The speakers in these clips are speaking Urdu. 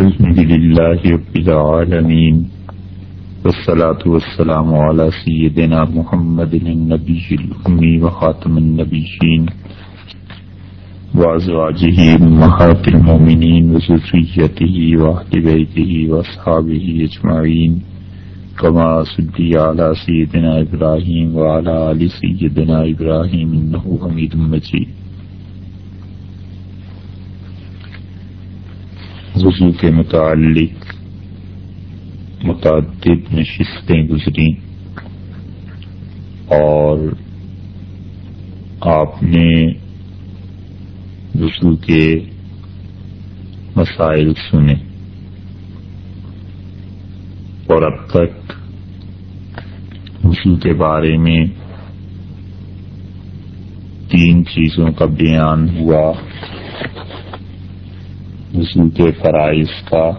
الحمد لله رب العالمين والصلاة والسلام على سيدنا محمد النبي الأمي وخاتم النبيين وأزواجه أمهات المؤمنين وزريته وأهل بيته وأصحابه أجمعين كما صلي على سيدنا إبراهيم وعلى آل سيدنا إبراهيم إنه حميد مجيد وضو کے متعلق متعدد نشستیں گزری اور آپ نے وضو کے مسائل سنے اور اب تک وضو کے بارے میں تین چیزوں کا بیان ہوا وضو کے فرائض کا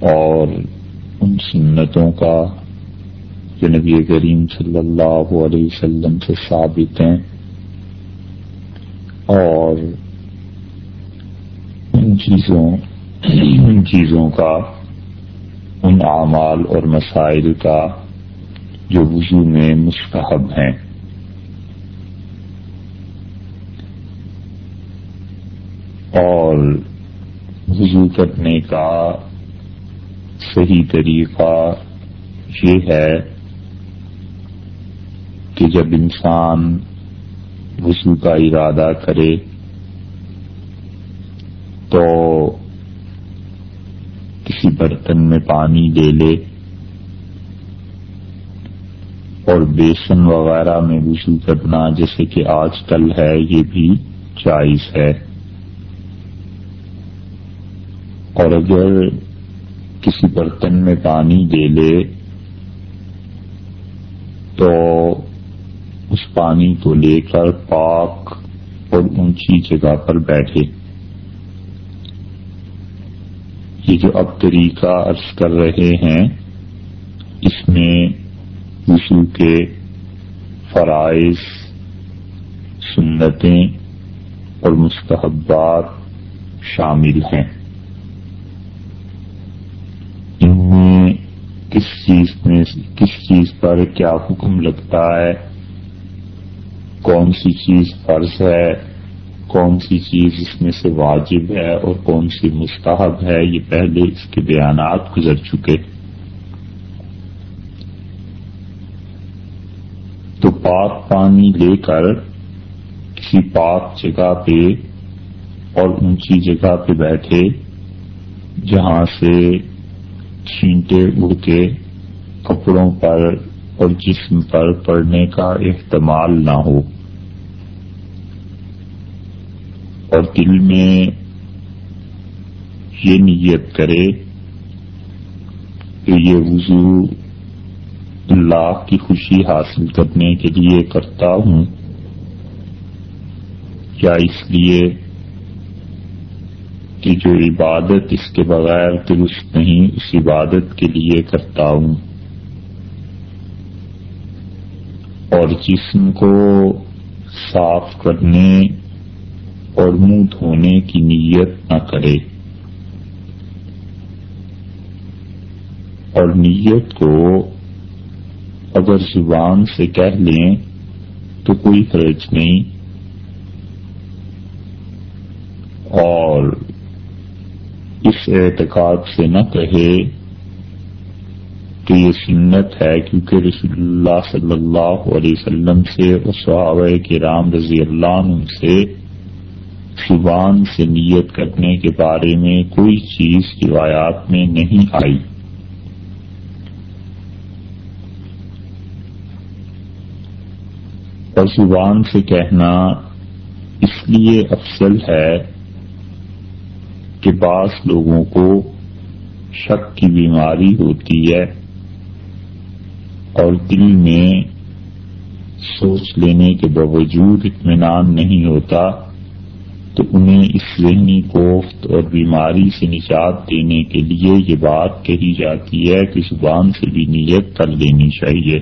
اور ان سنتوں کا جو نبی کریم صلی اللہ علیہ وسلم سے ثابت ہیں اور ان چیزوں ان چیزوں کا، ان اعمال اور مسائل کا جو وضو میں مستحب ہیں۔ اور وضو کرنے کا صحیح طریقہ یہ ہے کہ جب انسان وضو کا ارادہ کرے تو کسی برتن میں پانی لے لے اور بیسن وغیرہ میں وضو کرنا جیسے کہ آج کل ہے، یہ بھی جائز ہے۔ اور اگر کسی برتن میں پانی دے لے تو اس پانی کو لے کر پاک اور اونچی جگہ پر بیٹھے۔ یہ جو اب طریقہ عرض کر رہے ہیں، اس میں وضو کے فرائض، سنتیں اور مستحبات شامل ہیں۔ کس چیز میں کس چیز پر کیا حکم لگتا ہے؟ کون سی چیز فرض ہے؟ کون سی چیز اس میں سے واجب ہے اور کون سی مستحب ہے؟ یہ پہلے اس کے بیانات گزر چکے۔ تو پاک پانی لے کر کسی پاک جگہ پہ اور اونچی جگہ پہ بیٹھے، جہاں سے چھینٹے اڑ کے کپڑوں پر اور جسم پر پڑنے کا احتمال نہ ہو۔ اور دل میں یہ نیت کرے کہ یہ وضو اللہ کی خوشی حاصل کرنے کے لیے کرتا ہوں۔ یا اس لیے کہ جو عبادت اس کے بغیر درست نہیں، اس عبادت کے لیے کرتا ہوں۔ اور جسم کو صاف کرنے اور منہ دھونے کی نیت نہ کرے۔ اور نیت کو اگر زبان سے کہہ لیں تو کوئی فرج نہیں۔ اور اس اعتقاد سے نہ کہے کہ یہ سنت ہے، کیونکہ رسول اللہ صلی اللہ علیہ وسلم سے اور صحابہ کے رام رضی اللہ عنہ سے زبان سے نیت کرنے کے بارے میں کوئی چیز روایات میں نہیں آئی۔ اور زبان سے کہنا اس لیے افضل ہے کہ بعض لوگوں کو شک کی بیماری ہوتی ہے اور دل میں سوچ لینے کے باوجود اطمینان نہیں ہوتا، تو انہیں اس ذہنی کوفت اور بیماری سے نجات دینے کے لیے یہ بات کہی جاتی ہے کہ زبان سے بھی نیت کر لینی چاہیے۔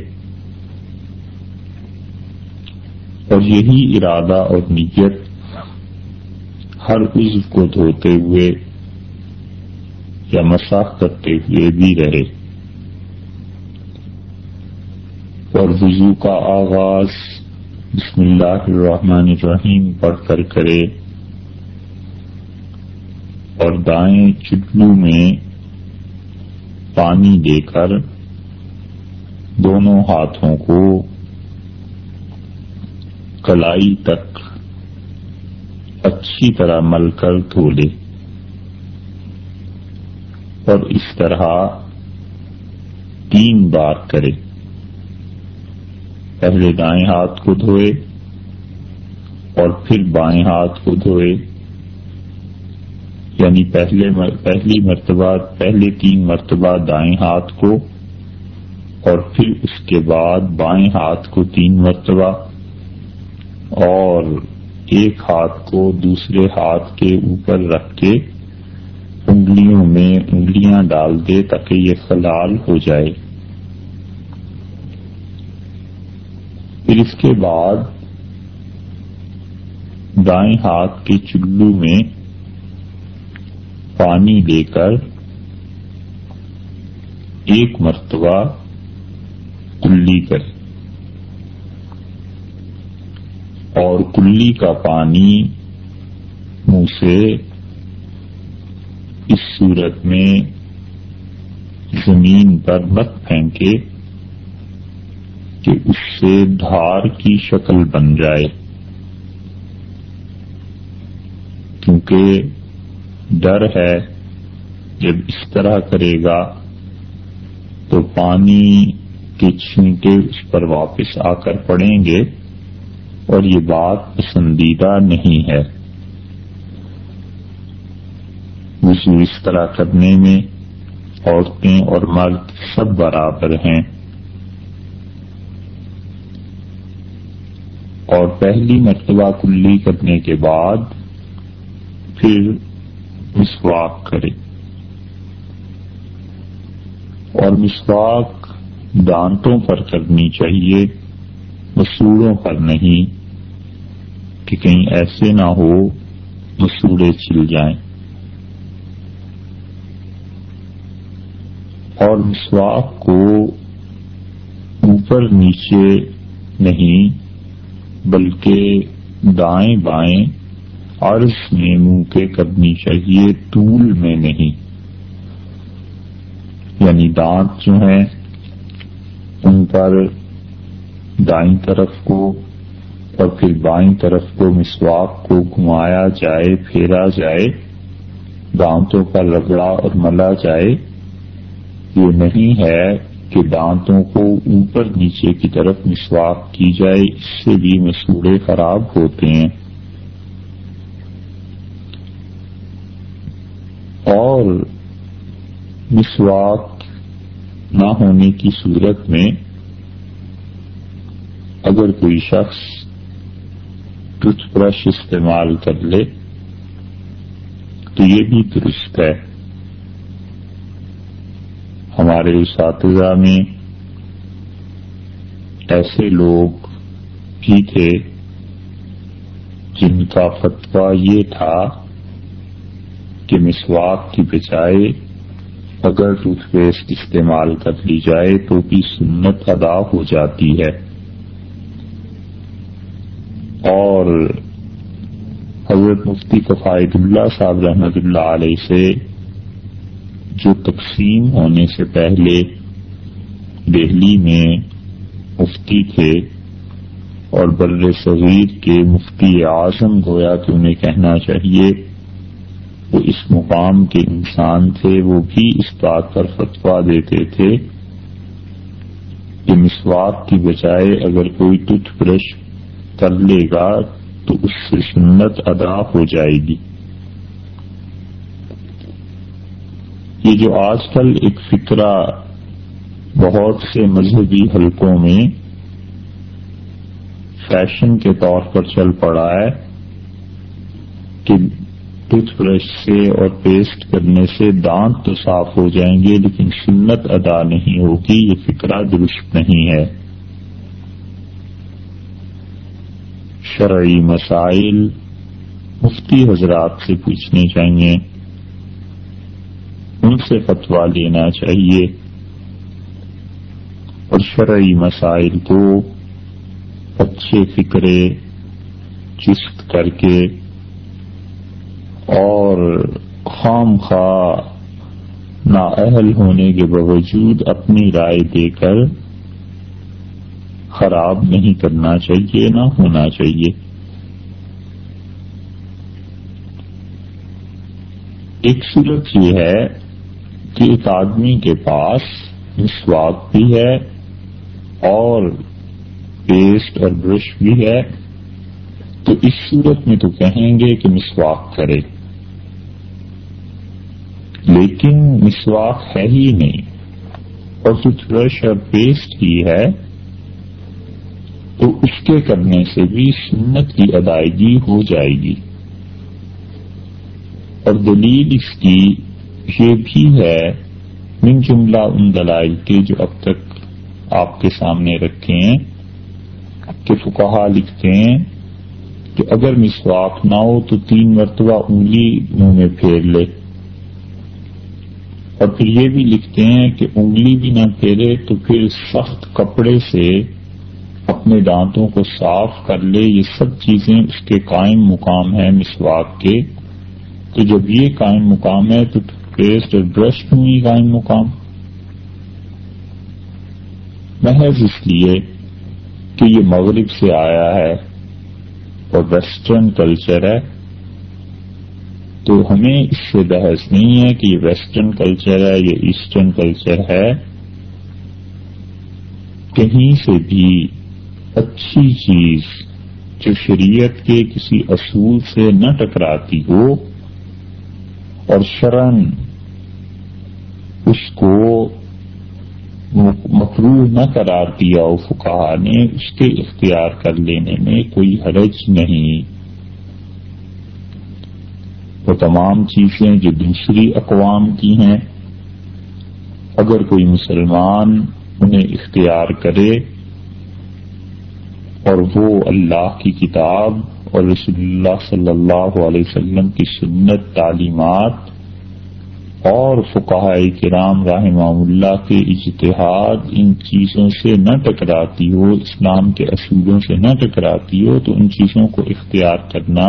اور یہی ارادہ اور نیت ہر عزو کو دھوتے ہوئے یا مساح کرتے ہوئے بھی رہے۔ اور وضو کا آغاز بسم اللہ الرحمن الرحیم پڑھ کر کرے اور دائیں چٹلو میں پانی دے کر دونوں ہاتھوں کو کلائی تک اچھی طرح مل کر دھو لے۔ اور اس طرح تین بار کرے۔ پہلے دائیں ہاتھ کو دھوئے اور پھر بائیں ہاتھ کو دھوئے۔ یعنی پہلے پہلی مرتبہ، پہلے تین مرتبہ دائیں ہاتھ کو اور پھر اس کے بعد بائیں ہاتھ کو تین مرتبہ۔ اور ایک ہاتھ کو دوسرے ہاتھ کے اوپر رکھ کے انگلیوں میں انگلیاں ڈال دے تاکہ یہ فلال ہو جائے۔ پھر اس کے بعد دائیں ہاتھ کے چلو میں پانی لے کر ایک مرتبہ کلی کرے اور کلی کا پانی منہ سے اس صورت میں زمین پر مت پھینکے کہ اس سے دھار کی شکل بن جائے۔ کیونکہ ڈر ہے، جب اس طرح کرے گا تو پانی کے چھینٹے اس پر واپس آ کر پڑیں گے۔ اور یہ بات پسندیدہ نہیں ہے۔ وضو اس طرح کرنے میں عورتیں اور مرد سب برابر ہیں۔ اور پہلی مرتبہ کلی کرنے کے بعد پھر مسواک کرے اور مسواک دانتوں پر کرنی چاہیے مسوڑوں پر نہیں۔ کہ کہیں ایسے نہ ہو مسوڑے چل جائیں۔ اور مسواک کو اوپر نیچے نہیں، بلکہ دائیں بائیں عرض میں منہ کے کرنی چاہیے، طول میں نہیں۔ یعنی دانت جو ہیں، ان پر دائیں طرف کو اور پھر بائیں طرف کو مسواک کو گھمایا جائے، پھیرا جائے، دانتوں پر رگڑا اور ملا جائے۔ یہ نہیں ہے کہ دانتوں کو اوپر نیچے کی طرف مسواک کی جائے، اس سے بھی مسوڑے خراب ہوتے ہیں۔ اور مسواک نہ ہونے کی صورت میں اگر کوئی شخص ٹوتھ برش استعمال کر لے تو یہ بھی درست ہے۔ ہمارے اساتذہ میں ایسے لوگ بھی تھے جن کا فتویٰ یہ تھا کہ مسواک کی بجائے اگر ٹوتھ پیسٹ استعمال کر لی جائے تو بھی سنت ادا ہو جاتی ہے۔ اور حضرت مفتی کفائد اللہ صاحب رحمت اللہ علیہ سے جو تقسیم ہونے سے پہلے دہلی میں مفتی تھے اور بر صغیر کے مفتی اعظم گویا کہ انہیں کہنا چاہیے، وہ اس مقام کے انسان تھے، وہ بھی اس بات پر فتوا دیتے تھے کہ مسواک کی بجائے اگر کوئی ٹوتھ برش کر لے گا تو اس سے سنت ادا ہو جائے گی۔ یہ جو آج کل ایک فکرہ بہت سے مذہبی حلقوں میں فیشن کے طور پر چل پڑا ہے کہ ٹوتھ برش سے اور پیسٹ کرنے سے دانت تو صاف ہو جائیں گے لیکن سنت ادا نہیں ہوگی، یہ فکرہ درست نہیں ہے۔ شرعی مسائل مفتی حضرات سے پوچھنے چاہیے۔ ان سے فتویٰ لینا چاہیے۔ اور شرعی مسائل کو اچھے فکرے چست کر کے اور خام خواہ نااہل ہونے کے باوجود اپنی رائے دے کر خراب نہیں کرنا چاہیے، نہ ہونا چاہیے۔ ایک صورت یہ ہے کہ ایک آدمی کے پاس مسواک بھی ہے اور پیسٹ اور برش بھی ہے، تو اس صورت میں تو کہیں گے کہ مسواک کرے۔ لیکن مسواک ہے ہی نہیں، اور ٹوتھ برش اور پیسٹ ہی ہے تو اس کے کرنے سے بھی سنت کی ادائیگی ہو جائے گی۔ اور دلیل اس کی یہ بھی ہے من جملہ ان دلائل کے جو اب تک آپ کے سامنے رکھے ہیں کہ فکہ لکھتے ہیں کہ اگر مسواک نہ ہو تو تین مرتبہ انگلی منہ میں پھیر لے۔ اور پھر یہ بھی لکھتے ہیں کہ انگلی بھی نہ پھیرے تو پھر سخت کپڑے سے اپنے دانتوں کو صاف کر لے، یہ سب چیزیں اس کے قائم مقام ہیں مسواک کے تو جب یہ قائم مقام ہے تو پیسٹ اور برش کیوں نہیں قائم مقام؟ محض اس لیے کہ یہ مغرب سے آیا ہے اور ویسٹرن کلچر ہے، تو ہمیں اس سے بحث نہیں ہے کہ یہ ویسٹرن کلچر ہے یہ ایسٹرن کلچر ہے۔ کہیں سے بھی اچھی چیز جو شریعت کے کسی اصول سے نہ ٹکراتی ہو اور شرن اس کو مقروع نہ قرار دیا فکا نے اس کے اختیار کر لینے میں کوئی حرج نہیں۔ وہ تمام چیزیں جو دوسری اقوام کی ہیں، اگر کوئی مسلمان انہیں اختیار کرے اور وہ اللہ کی کتاب اور رسول اللہ صلی اللہ علیہ وسلم کی سنت، تعلیمات اور فقہ کرام رحمہ اللہ کے اجتہاد ان چیزوں سے نہ ٹکراتی ہو، اسلام کے اصولوں سے نہ ٹکراتی ہو، تو ان چیزوں کو اختیار کرنا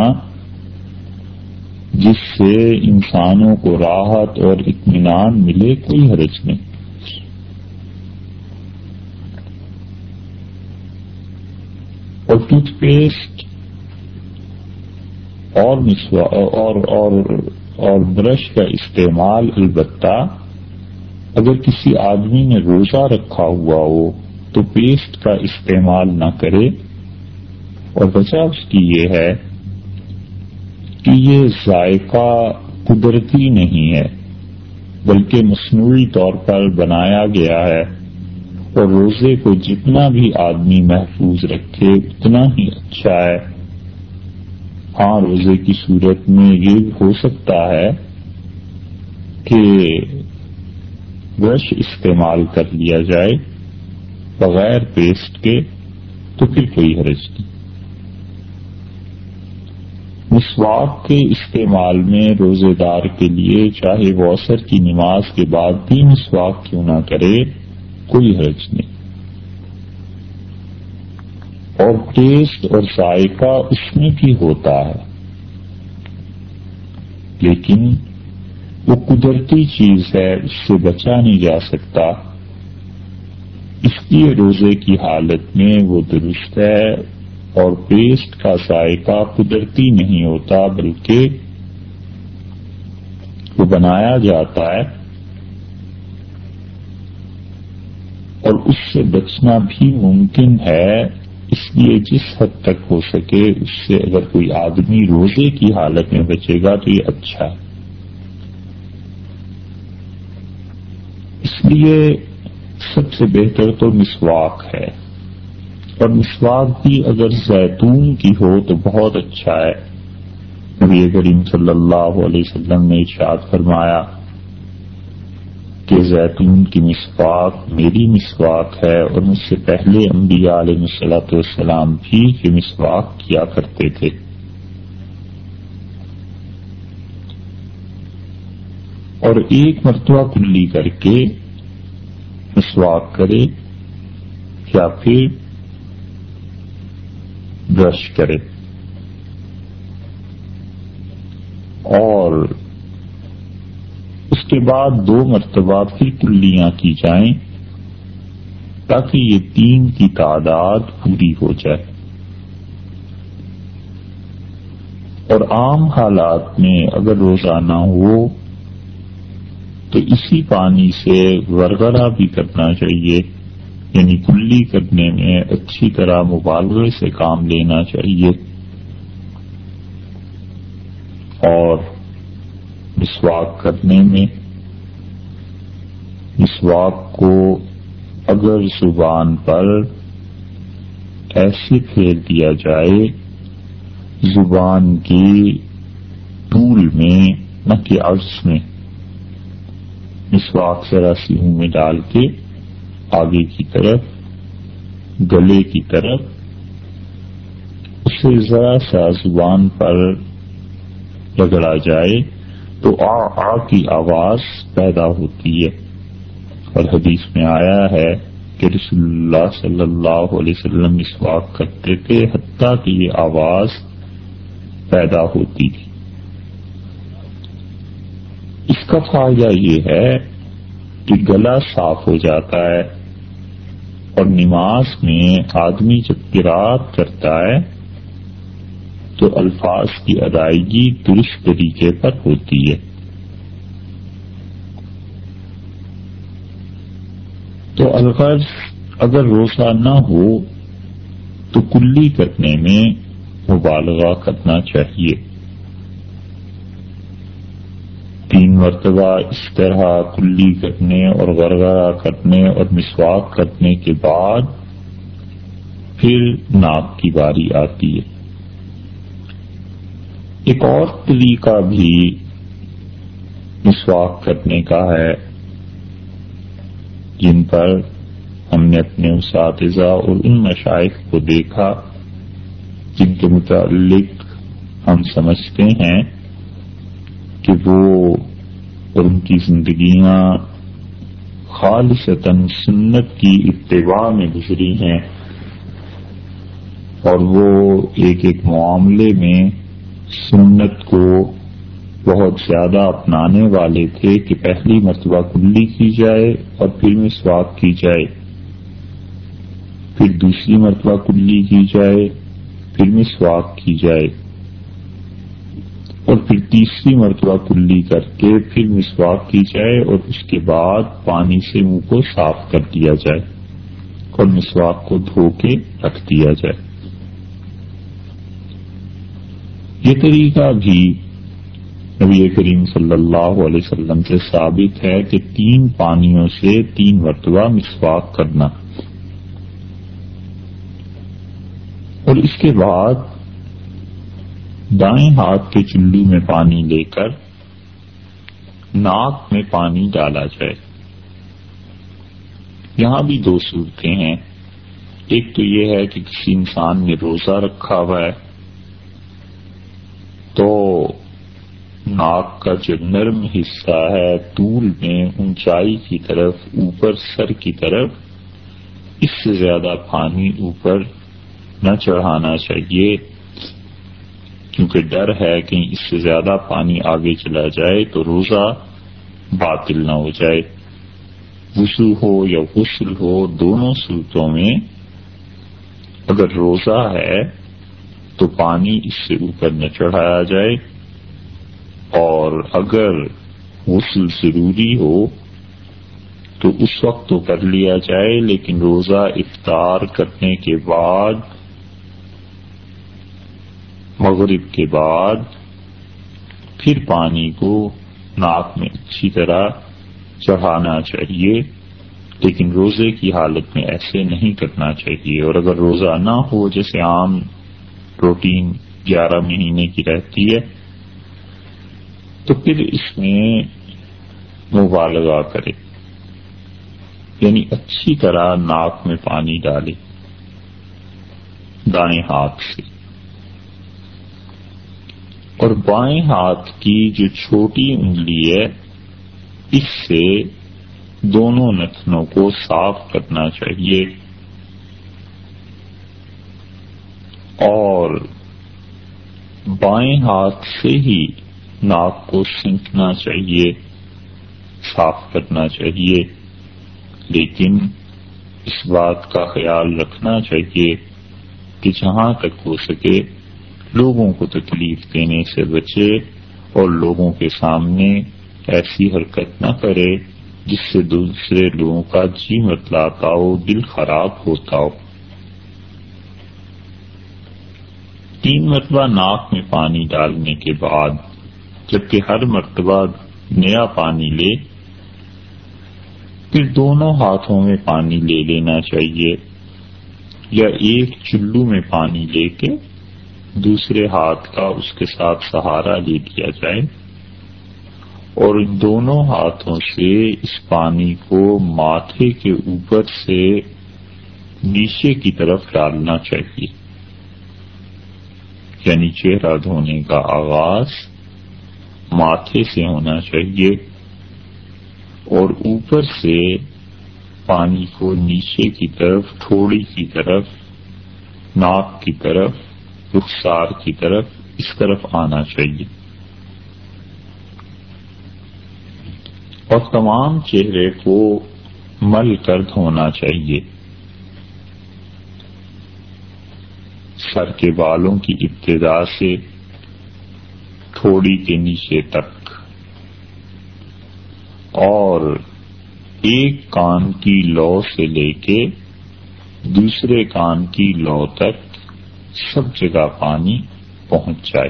جس سے انسانوں کو راحت اور اطمینان ملے، کوئی حرج نہیں۔ اور ٹوتھ پیسٹ اور اور اور اور برش کا استعمال البتہ اگر کسی آدمی نے روزہ رکھا ہوا ہو تو پیسٹ کا استعمال نہ کرے اور وجہ اس کی یہ ہے کہ یہ ذائقہ قدرتی نہیں ہے بلکہ مصنوعی طور پر بنایا گیا ہے۔ اور روزے کو جتنا بھی آدمی محفوظ رکھے، اتنا ہی اچھا ہے۔ ہاں روزے کی صورت میں یہ ہو سکتا ہے کہ برش استعمال کر لیا جائے بغیر پیسٹ کے، تو پھر کوئی حرج نہیں۔ مسواک کے استعمال میں روزے دار کے لیے چاہے وہ اثر کی نماز کے بعد بھی مسواک کیوں نہ کرے کوئی حرج نہیں۔ اور ٹیسٹ اور ذائقہ اس میں بھی ہوتا ہے۔ لیکن وہ قدرتی چیز ہے، اس سے بچا نہیں جا سکتا۔ اس لیے روزے کی حالت میں وہ درست ہے اور پیسٹ کا ذائقہ قدرتی نہیں ہوتا، بلکہ وہ بنایا جاتا ہے۔ اور اس سے بچنا بھی ممکن ہے، اس لیے جس حد تک ہو سکے، اس سے اگر کوئی آدمی روزے کی حالت میں بچے گا تو یہ اچھا۔ ہے اس لیے سب سے بہتر تو مسواک ہے۔ اور مسواک بھی اگر زیتون کی ہو تو بہت اچھا ہے۔ نبی کریم صلی اللہ علیہ وسلم نے ارشاد فرمایا کہ زیتون کی مسواک میری مسواک ہے اور مجھ سے پہلے انبیاء علیہ مسلاۃ والسلام بھی یہ مسواک کیا کرتے تھے۔ اور ایک مرتبہ کلی کر کے مسواک کرے یا پھر برش کرے۔ اور کے بعد دو مرتبہ پھر کلیاں کی جائیں تاکہ یہ تین کی تعداد پوری ہو جائے۔ اور عام حالات میں اگر روزانہ ہو تو اسی پانی سے ورگرا بھی کرنا چاہیے یعنی کلی کرنے میں اچھی طرح مبالغے سے کام لینا چاہیے۔ اور مسواک کرنے میں، مسواک کو اگر زبان پر ایسے پھیر دیا جائے، زبان کے طول میں، نہ کہ عرض میں، مسواک ذرا سی منہ میں ڈال کے آگے کی طرف، گلے کی طرف، اسے ذرا سا زبان پر رگڑا جائے۔ تو آ آ کی آواز پیدا ہوتی ہے۔ اور حدیث میں آیا ہے کہ رسول اللہ صلی اللہ علیہ وسلم مسواک کرتے تھے، حتیٰ کہ یہ آواز پیدا ہوتی تھی۔ اس کا فائدہ یہ ہے کہ گلا صاف ہو جاتا ہے اور نماز میں آدمی جب قرآت کرتا ہے تو الفاظ کی ادائیگی درست طریقے پر ہوتی ہے۔ تو الغرض اگر روزہ نہ ہو تو کلی کرنے میں مبالغہ کرنا چاہیے۔ تین مرتبہ اس طرح کلی کرنے اور غرغرہ کرنے اور مسواک کرنے کے بعد پھر ناک کی باری آتی ہے۔ ایک اور طریقہ بھی مسواک کرنے کا ہے، جن پر ہم نے اپنے اساتذہ اور ان مشائق کو دیکھا، جن کے متعلق ہم سمجھتے ہیں کہ وہ اور ان کی زندگیاں خالصتاً سنت کی اتباع میں گزری ہیں۔ اور وہ ایک ایک معاملے میں سنت کو بہت زیادہ اپنانے والے تھے کہ پہلی مرتبہ کلی کی جائے اور پھر میں سواگ کی جائے۔ پھر دوسری مرتبہ کلی کی جائے، پھر میں سواگ کی جائے۔ اور پھر تیسری مرتبہ کلی کر کے پھر مسواک کی جائے اور اس کے بعد پانی سے منہ کو صاف کر دیا جائے اور مسواک کو دھو کے رکھ دیا جائے۔ یہ طریقہ بھی نبی کریم صلی اللہ علیہ وسلم سے ثابت ہے کہ تین پانیوں سے تین مرتبہ مسواک کرنا۔ اور اس کے بعد دائیں ہاتھ کے چلو میں پانی لے کر ناک میں پانی ڈالا جائے۔ یہاں بھی دو صورتیں ہیں۔ ایک تو یہ ہے کہ کسی انسان نے روزہ رکھا ہوا ہے۔ تو ناک کا جو نرم حصہ ہے طول میں اونچائی کی طرف، اوپر سر کی طرف، اس سے زیادہ پانی اوپر نہ چڑھانا چاہیے، کیونکہ ڈر ہے کہ اس سے زیادہ پانی آگے چلا جائے تو روزہ باطل نہ ہو جائے۔ وسو ہو یا غسل ہو، دونوں صورتوں میں اگر روزہ ہے تو پانی اس سے اوپر نہ چڑھایا جائے۔ اور اگر غسل ضروری ہو تو اس وقت تو کر لیا جائے، لیکن روزہ افطار کرنے کے بعد، مغرب کے بعد پھر پانی کو ناک میں اچھی طرح چڑھانا چاہیے، لیکن روزے کی حالت میں ایسے نہیں کرنا چاہیے۔ اور اگر روزہ نہ ہو، جیسے عام روٹین گیارہ مہینے کی رہتی ہے، تو پھر اس میں مبالغہ کرے۔ یعنی اچھی طرح ناک میں پانی ڈالے دائیں ہاتھ سے۔ اور بائیں ہاتھ کی جو چھوٹی انگلی ہے، اس سے دونوں نتنوں کو صاف کرنا چاہیے۔ اور بائیں ہاتھ سے ہی ناک کو سینکنا چاہیے، صاف کرنا چاہیے، لیکن اس بات کا خیال رکھنا چاہیے کہ جہاں تک ہو سکے لوگوں کو تکلیف دینے سے بچے اور لوگوں کے سامنے ایسی حرکت نہ کرے جس سے دوسرے لوگوں کا جی متلاتا ہو دل خراب ہوتا ہو۔ تین مرتبہ ناک میں پانی ڈالنے کے بعد، جبکہ ہر مرتبہ نیا پانی لے، پھر دونوں ہاتھوں میں پانی لے لینا چاہیے، یا ایک چلو میں پانی لے کے دوسرے ہاتھ کا اس کے ساتھ سہارا لے دیا جائے۔ اور ان دونوں ہاتھوں سے اس پانی کو ماتھے کے اوپر سے نیچے کی طرف ڈالنا چاہیے۔ یعنی چہرہ دھونے کا آغاز ماتھے سے ہونا چاہیے اور اوپر سے پانی کو نیچے کی طرف، تھوڑی کی طرف، ناک کی طرف، رخسار کی طرف اس طرف آنا چاہیے۔ اور تمام چہرے کو مل کر دھونا چاہیے۔ سر کے بالوں کی ابتدا سے تھوڑی کے نیچے تک۔ اور ایک کان کی لو سے لے کے دوسرے کان کی لو تک سب جگہ پانی پہنچ جائے۔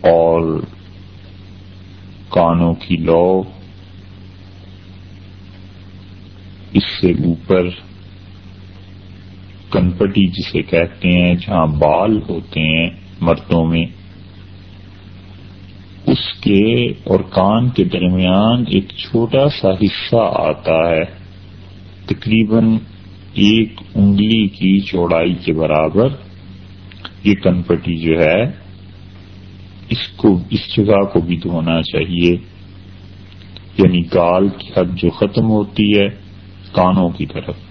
اور کانوں کی لو اس سے اوپر کنپٹی جسے کہتے ہیں، جہاں بال ہوتے ہیں مردوں میں، اس کے اور کان کے درمیان ایک چھوٹا سا حصہ آتا ہے، تقریباً ایک انگلی کی چوڑائی کے برابر۔ یہ کنپٹی جو ہے، اس کو، اس جگہ کو بھی دھونا چاہیے۔ یعنی گال کی حد جو ختم ہوتی ہے، کانوں کی طرف۔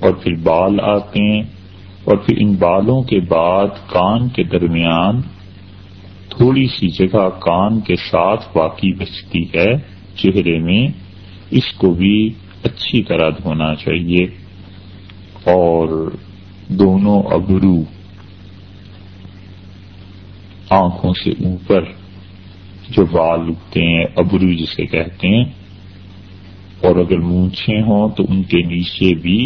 اور پھر بال آتے ہیں اور پھر ان بالوں کے بعد کان کے درمیان تھوڑی سی جگہ کان کے ساتھ باقی بچتی ہے، چہرے میں اس کو بھی اچھی طرح دھونا چاہیے۔ اور دونوں ابرو آنکھوں سے اوپر جو بال اگتے ہیں، ابرو جسے کہتے ہیں، اور اگر مونچھے ہوں تو ان کے نیچے بھی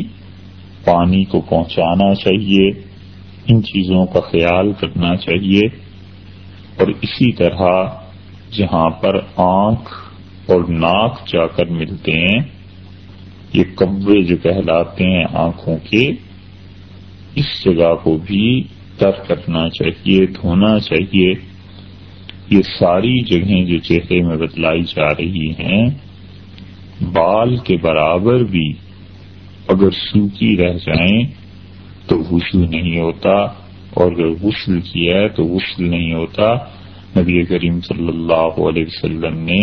پانی کو پہنچانا چاہیے، ان چیزوں کا خیال کرنا چاہیے۔ اور اسی طرح جہاں پر آنکھ اور ناک جا کر ملتے ہیں، یہ کبے جو کہلاتے ہیں آنکھوں کے، اس جگہ کو بھی تر کرنا چاہیے، دھونا چاہیے۔ یہ ساری جگہیں جو چہرے میں بتلائی جا رہی ہیں، بال کے برابر بھی اگر سوکھی رہ جائیں تو غسل نہیں ہوتا، اور اگر غسل کیا ہے تو غسل نہیں ہوتا۔ نبی کریم صلی اللہ علیہ وسلم نے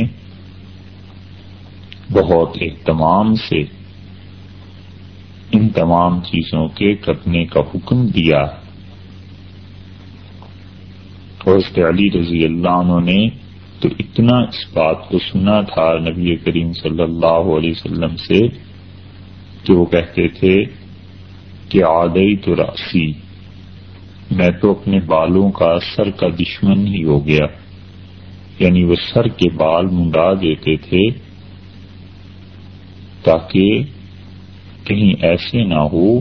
بہت اہتمام سے ان تمام چیزوں کے کرنے کا حکم دیا۔ اور اس علی رضی اللہ عنہ نے تو اتنا اس بات کو سنا تھا نبی کریم صلی اللہ علیہ وسلم سے کہ وہ کہتے تھے کہ آدئی تو راسی، میں تو اپنے بالوں کا سر کا دشمن ہی ہو گیا۔ یعنی وہ سر کے بال منڈا دیتے تھے تاکہ کہیں ایسے نہ ہو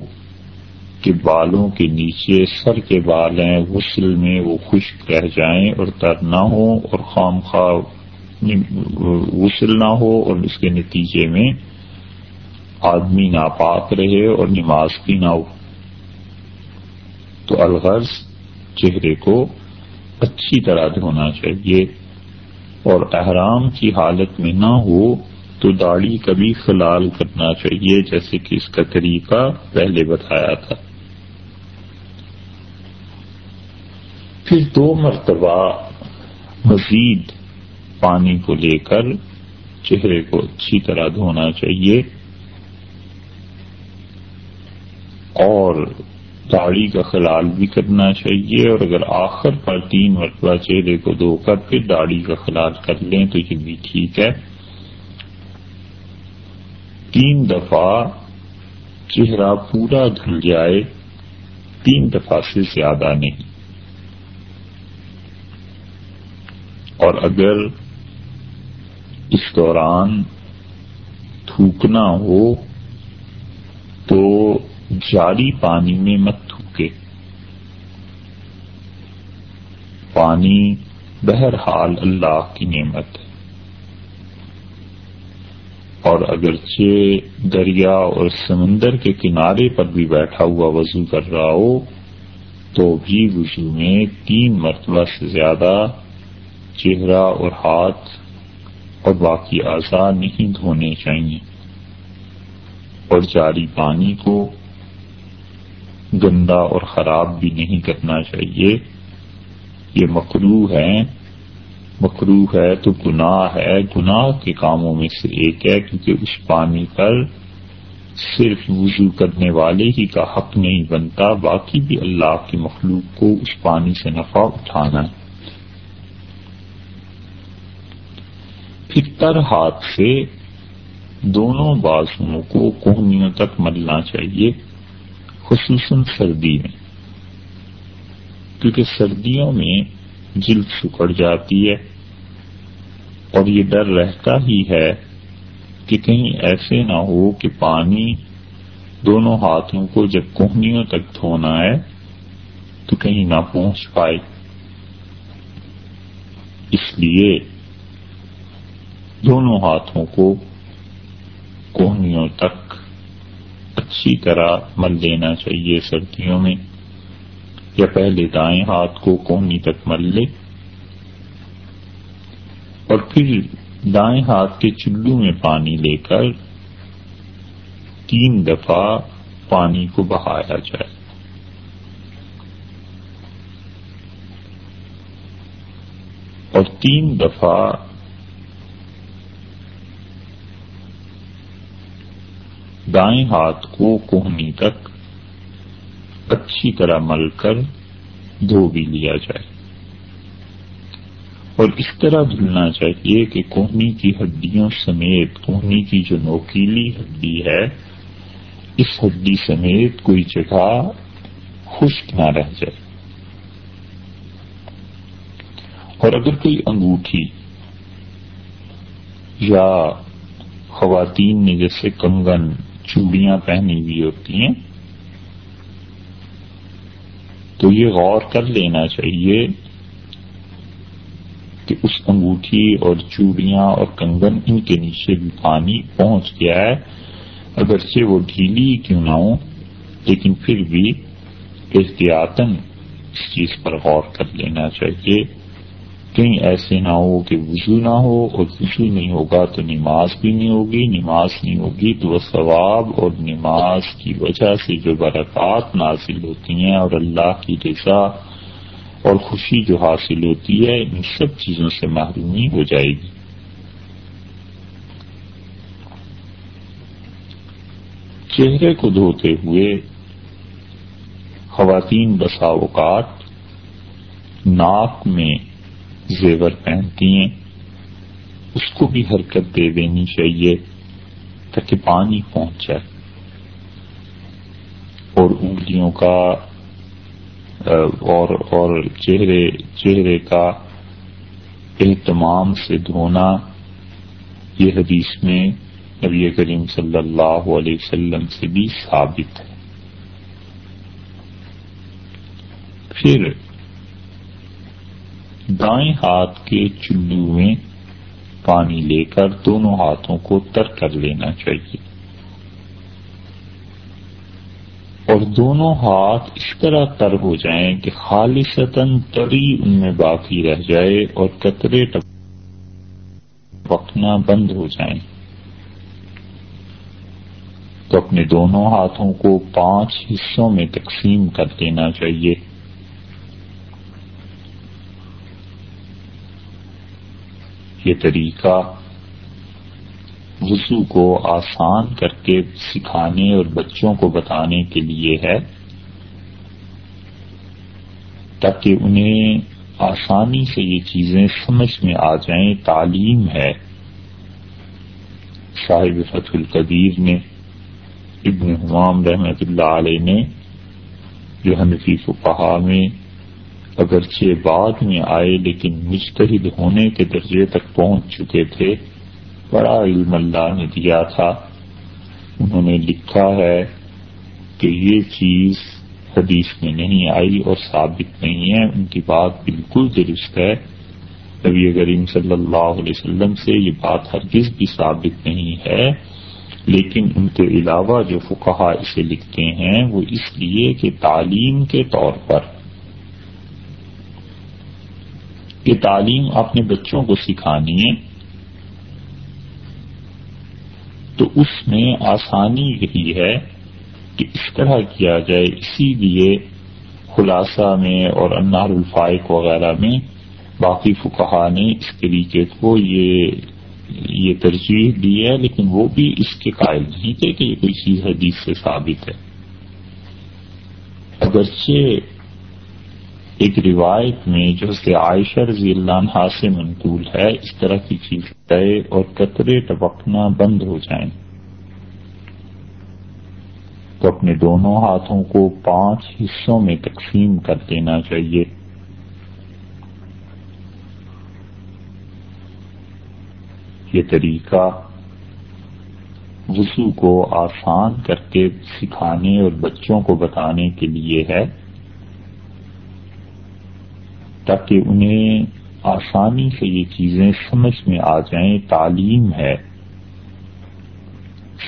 کہ بالوں کے نیچے سر کے بال ہیں، غسل میں وہ خشک رہ جائیں اور تر نہ ہو اور خام خواہ غسل نہ ہو اور اس کے نتیجے میں آدمی ناپاک رہے اور نماز بھی نہ ہو۔ تو الغرض چہرے کو اچھی طرح دھونا چاہیے اور احرام کی حالت میں نہ ہو تو داڑھی کبھی خلال کرنا چاہیے، جیسے کہ اس کا طریقہ پہلے بتایا تھا۔ پھر دو مرتبہ مزید پانی کو لے کر چہرے کو اچھی طرح دھونا چاہیے۔ اور داڑھی کا خلال بھی کرنا چاہیے اور اگر آخر پر تین مرتبہ چہرے کو دھو کر پھر داڑھی کا خلال کر لیں تو یہ بھی ٹھیک ہے۔ تین دفعہ چہرہ پورا دھل جائے، تین دفعہ سے زیادہ نہیں۔ اور اگر اس دوران تھوکنا ہو تو جاری پانی میں مت تھوکے۔ پانی بہرحال اللہ کی نعمت ہے۔ اور اگرچہ دریا اور سمندر کے کنارے پر بھی بیٹھا ہوا وضو کر رہا ہو، تو بھی وضو میں تین مرتبہ سے زیادہ چہرہ اور ہاتھ اور باقی اعضاء نہیں دھونے چاہیے۔ اور جاری پانی کو گندا اور خراب بھی نہیں کرنا چاہیے۔ یہ مکرو ہے۔ مکرو ہے تو گناہ ہے۔ گناہ کے کاموں میں سے ایک ہے کیونکہ اس پانی پر صرف وضو کرنے والے ہی کا حق نہیں بنتا، باقی بھی اللہ کی مخلوق کو اس پانی سے نفع اٹھانا۔ ہے پھر تر ہاتھ سے دونوں بازوؤں کو کوہنیوں تک ملنا چاہیے۔ خصوصاً سردی میں۔ کیونکہ سردیوں میں جلد سکڑ جاتی ہے۔ اور یہ ڈر رہتا ہی ہے کہ کہیں ایسے نہ ہو کہ پانی دونوں ہاتھوں کو جب کوہنیوں تک دھونا ہے تو کہیں نہ پہنچ پائے۔ اس لیے دونوں ہاتھوں کو کوہنیوں تک اچھی طرح مل لینا چاہیے سردیوں میں۔ یا پہلے دائیں ہاتھ کو کونی تک مل لے۔ اور پھر دائیں ہاتھ کے چلو میں پانی لے کر تین دفعہ پانی کو بہایا جائے۔ اور تین دفعہ دائیں ہاتھ کو کوہنی تک اچھی طرح مل کر دھو بھی لیا جائے۔ اور اس طرح دھلنا چاہیے کہ کوہنی کی ہڈیوں سمیت، کوہنی کی جو نوکیلی ہڈی ہے، اس ہڈی سمیت کوئی جگہ خشک نہ رہ جائے۔ اور اگر کوئی انگوٹھی یا خواتین نے جیسے کنگن چوڑیاں پہنی ہوئی ہوتی ہیں، تو یہ غور کر لینا چاہیے کہ اس انگوٹھی اور چوڑیاں اور کنگن ان کے نیچے بھی پانی پہنچ گیا ہے۔ اگرچہ وہ ڈھیلی کیوں نہ ہو لیکن پھر بھی احتیاطن اس چیز پر غور کر لینا چاہیے۔ کہیں ایسے نہ ہو کہ وضو نہ ہو اور وضو نہیں ہوگا تو نماز بھی نہیں ہوگی، نماز نہیں ہوگی تو وہ ثواب اور نماز کی وجہ سے جو برکات نازل ہوتی ہیں اور اللہ کی رضا اور خوشی جو حاصل ہوتی ہے، ان سب چیزوں سے محرومی ہو جائے گی۔ چہرے کو دھوتے ہوئے خواتین بسا اوقات ناک میں زیور پہنتی ہیں اس کو بھی حرکت دے دینی چاہیے تاکہ پانی پہنچ جائے اور انگلیوں کا اور اور چہرے چہرے کا اہتمام سے دھونا۔ یہ حدیث میں نبی کریم صلی اللہ علیہ وسلم سے بھی ثابت ہے۔ پھر دائیں ہاتھ کے چلو میں پانی لے کر دونوں ہاتھوں کو تر کر لینا چاہیے۔ اور دونوں ہاتھ اس طرح تر ہو جائیں کہ خالصتاً تری ان میں باقی رہ جائے اور کترے ٹپکنا بند ہو جائیں۔ تو اپنے دونوں ہاتھوں کو پانچ حصوں میں تقسیم کر دینا چاہیے۔ یہ طریقہ وضو کو آسان کر کے سکھانے اور بچوں کو بتانے کے لیے ہے، تاکہ انہیں آسانی سے یہ چیزیں سمجھ میں آ جائیں، تعلیم ہے۔ صاحب فتح القدیر نے ابن حمام رحمت اللہ علیہ نے جو حنفی فقہا میں اگرچہ بعد میں آئے لیکن مستحد ہونے کے درجے تک پہنچ چکے تھے، بڑا علم اللہ نے دیا تھا۔ انہوں نے لکھا ہے کہ یہ چیز حدیث میں نہیں آئی اور ثابت نہیں ہے۔ ان کی بات بالکل درست ہے۔ نبی کریم صلی اللہ علیہ وسلم سے یہ بات ہرگز بھی ثابت نہیں ہے۔ لیکن ان کے علاوہ جو فقہ اسے لکھتے ہیں وہ اس لیے کہ تعلیم کے طور پر کہ تعلیم اپنے بچوں کو سکھانی ہے، تو اس میں آسانی یہی ہے کہ اس طرح کیا جائے۔ اسی لیے خلاصہ میں اور انار الفائق وغیرہ میں باقی فکہ نے اس طریقے کو یہ یہ ترجیح دی ہے، لیکن وہ بھی اس کے قائل نہیں تھے کہ یہ کوئی چیز حدیث سے ثابت ہے۔ اگرچہ ایک روایت میں جو کہ عائشہ رضی اللہ عنہ سے منقول ہے، اس طرح کی چیز طے اور قطرے ٹپکنا بند ہو جائیں۔ تو اپنے دونوں ہاتھوں کو پانچ حصوں میں تقسیم کر دینا چاہیے۔ یہ طریقہ وضو کو آسان کر کے سکھانے اور بچوں کو بتانے کے لیے ہے۔ تاکہ انہیں آسانی سے یہ چیزیں سمجھ میں آ جائیں، تعلیم ہے۔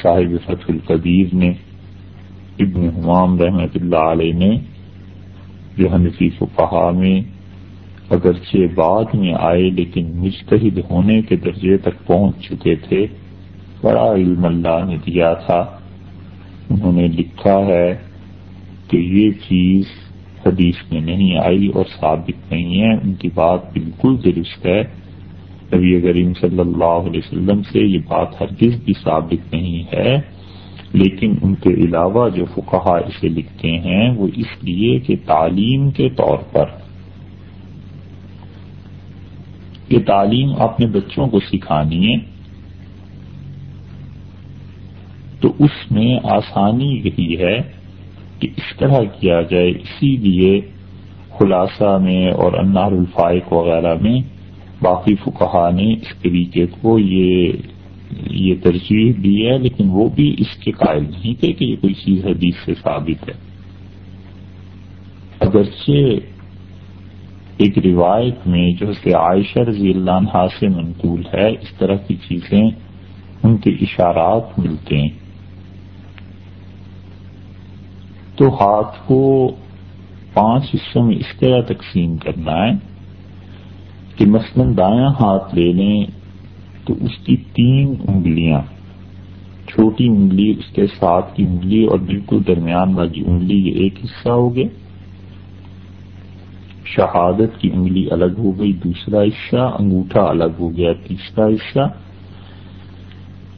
صاحب فتح القدیر نے ابن حمام رحمت اللہ علیہ نے جو حنفی فقہا میں اگرچہ بعد میں آئے لیکن مستحد ہونے کے درجے تک پہنچ چکے تھے، بڑا علم اللہ نے دیا تھا۔ انہوں نے لکھا ہے کہ یہ چیز حدیث میں نہیں آئی اور ثابت نہیں ہے، ان کی بات بالکل درست ہے۔ نبی کریم صلی اللہ علیہ وسلم سے یہ بات ہرگز بھی ثابت نہیں ہے، لیکن ان کے علاوہ جو فقہ اسے لکھتے ہیں، وہ اس لیے کہ تعلیم کے طور پر۔ یہ تعلیم اپنے بچوں کو سکھانی ہے، تو اس میں آسانی یہی ہے کہ اس طرح کیا جائے، اسی لیے خلاصہ میں اور انار الفائق وغیرہ میں باقی فکہ نے اس طریقے کو یہ یہ ترجیح دی ہے، لیکن وہ بھی اس کے قائل نہیں تھے کہ یہ کوئی چیز حدیث سے ثابت ہے۔ اگرچہ ایک روایت میں جو کہ عائشہ رضی اللہ عنہ سے منقول ہے، اس طرح کی چیزیں ان کے اشارات ملتے ہیں۔ تو ہاتھ کو پانچ حصوں میں اس طرح تقسیم کرنا ہے کہ مثلا دایاں ہاتھ لے لیں تو اس کی تین انگلیاں، چھوٹی انگلی، اس کے ساتھ کی انگلی اور بالکل درمیان والی انگلی، یہ ایک حصہ ہو گیا شہادت کی انگلی الگ ہو گئی، دوسرا حصہ، انگوٹھا الگ ہو گیا، تیسرا حصہ۔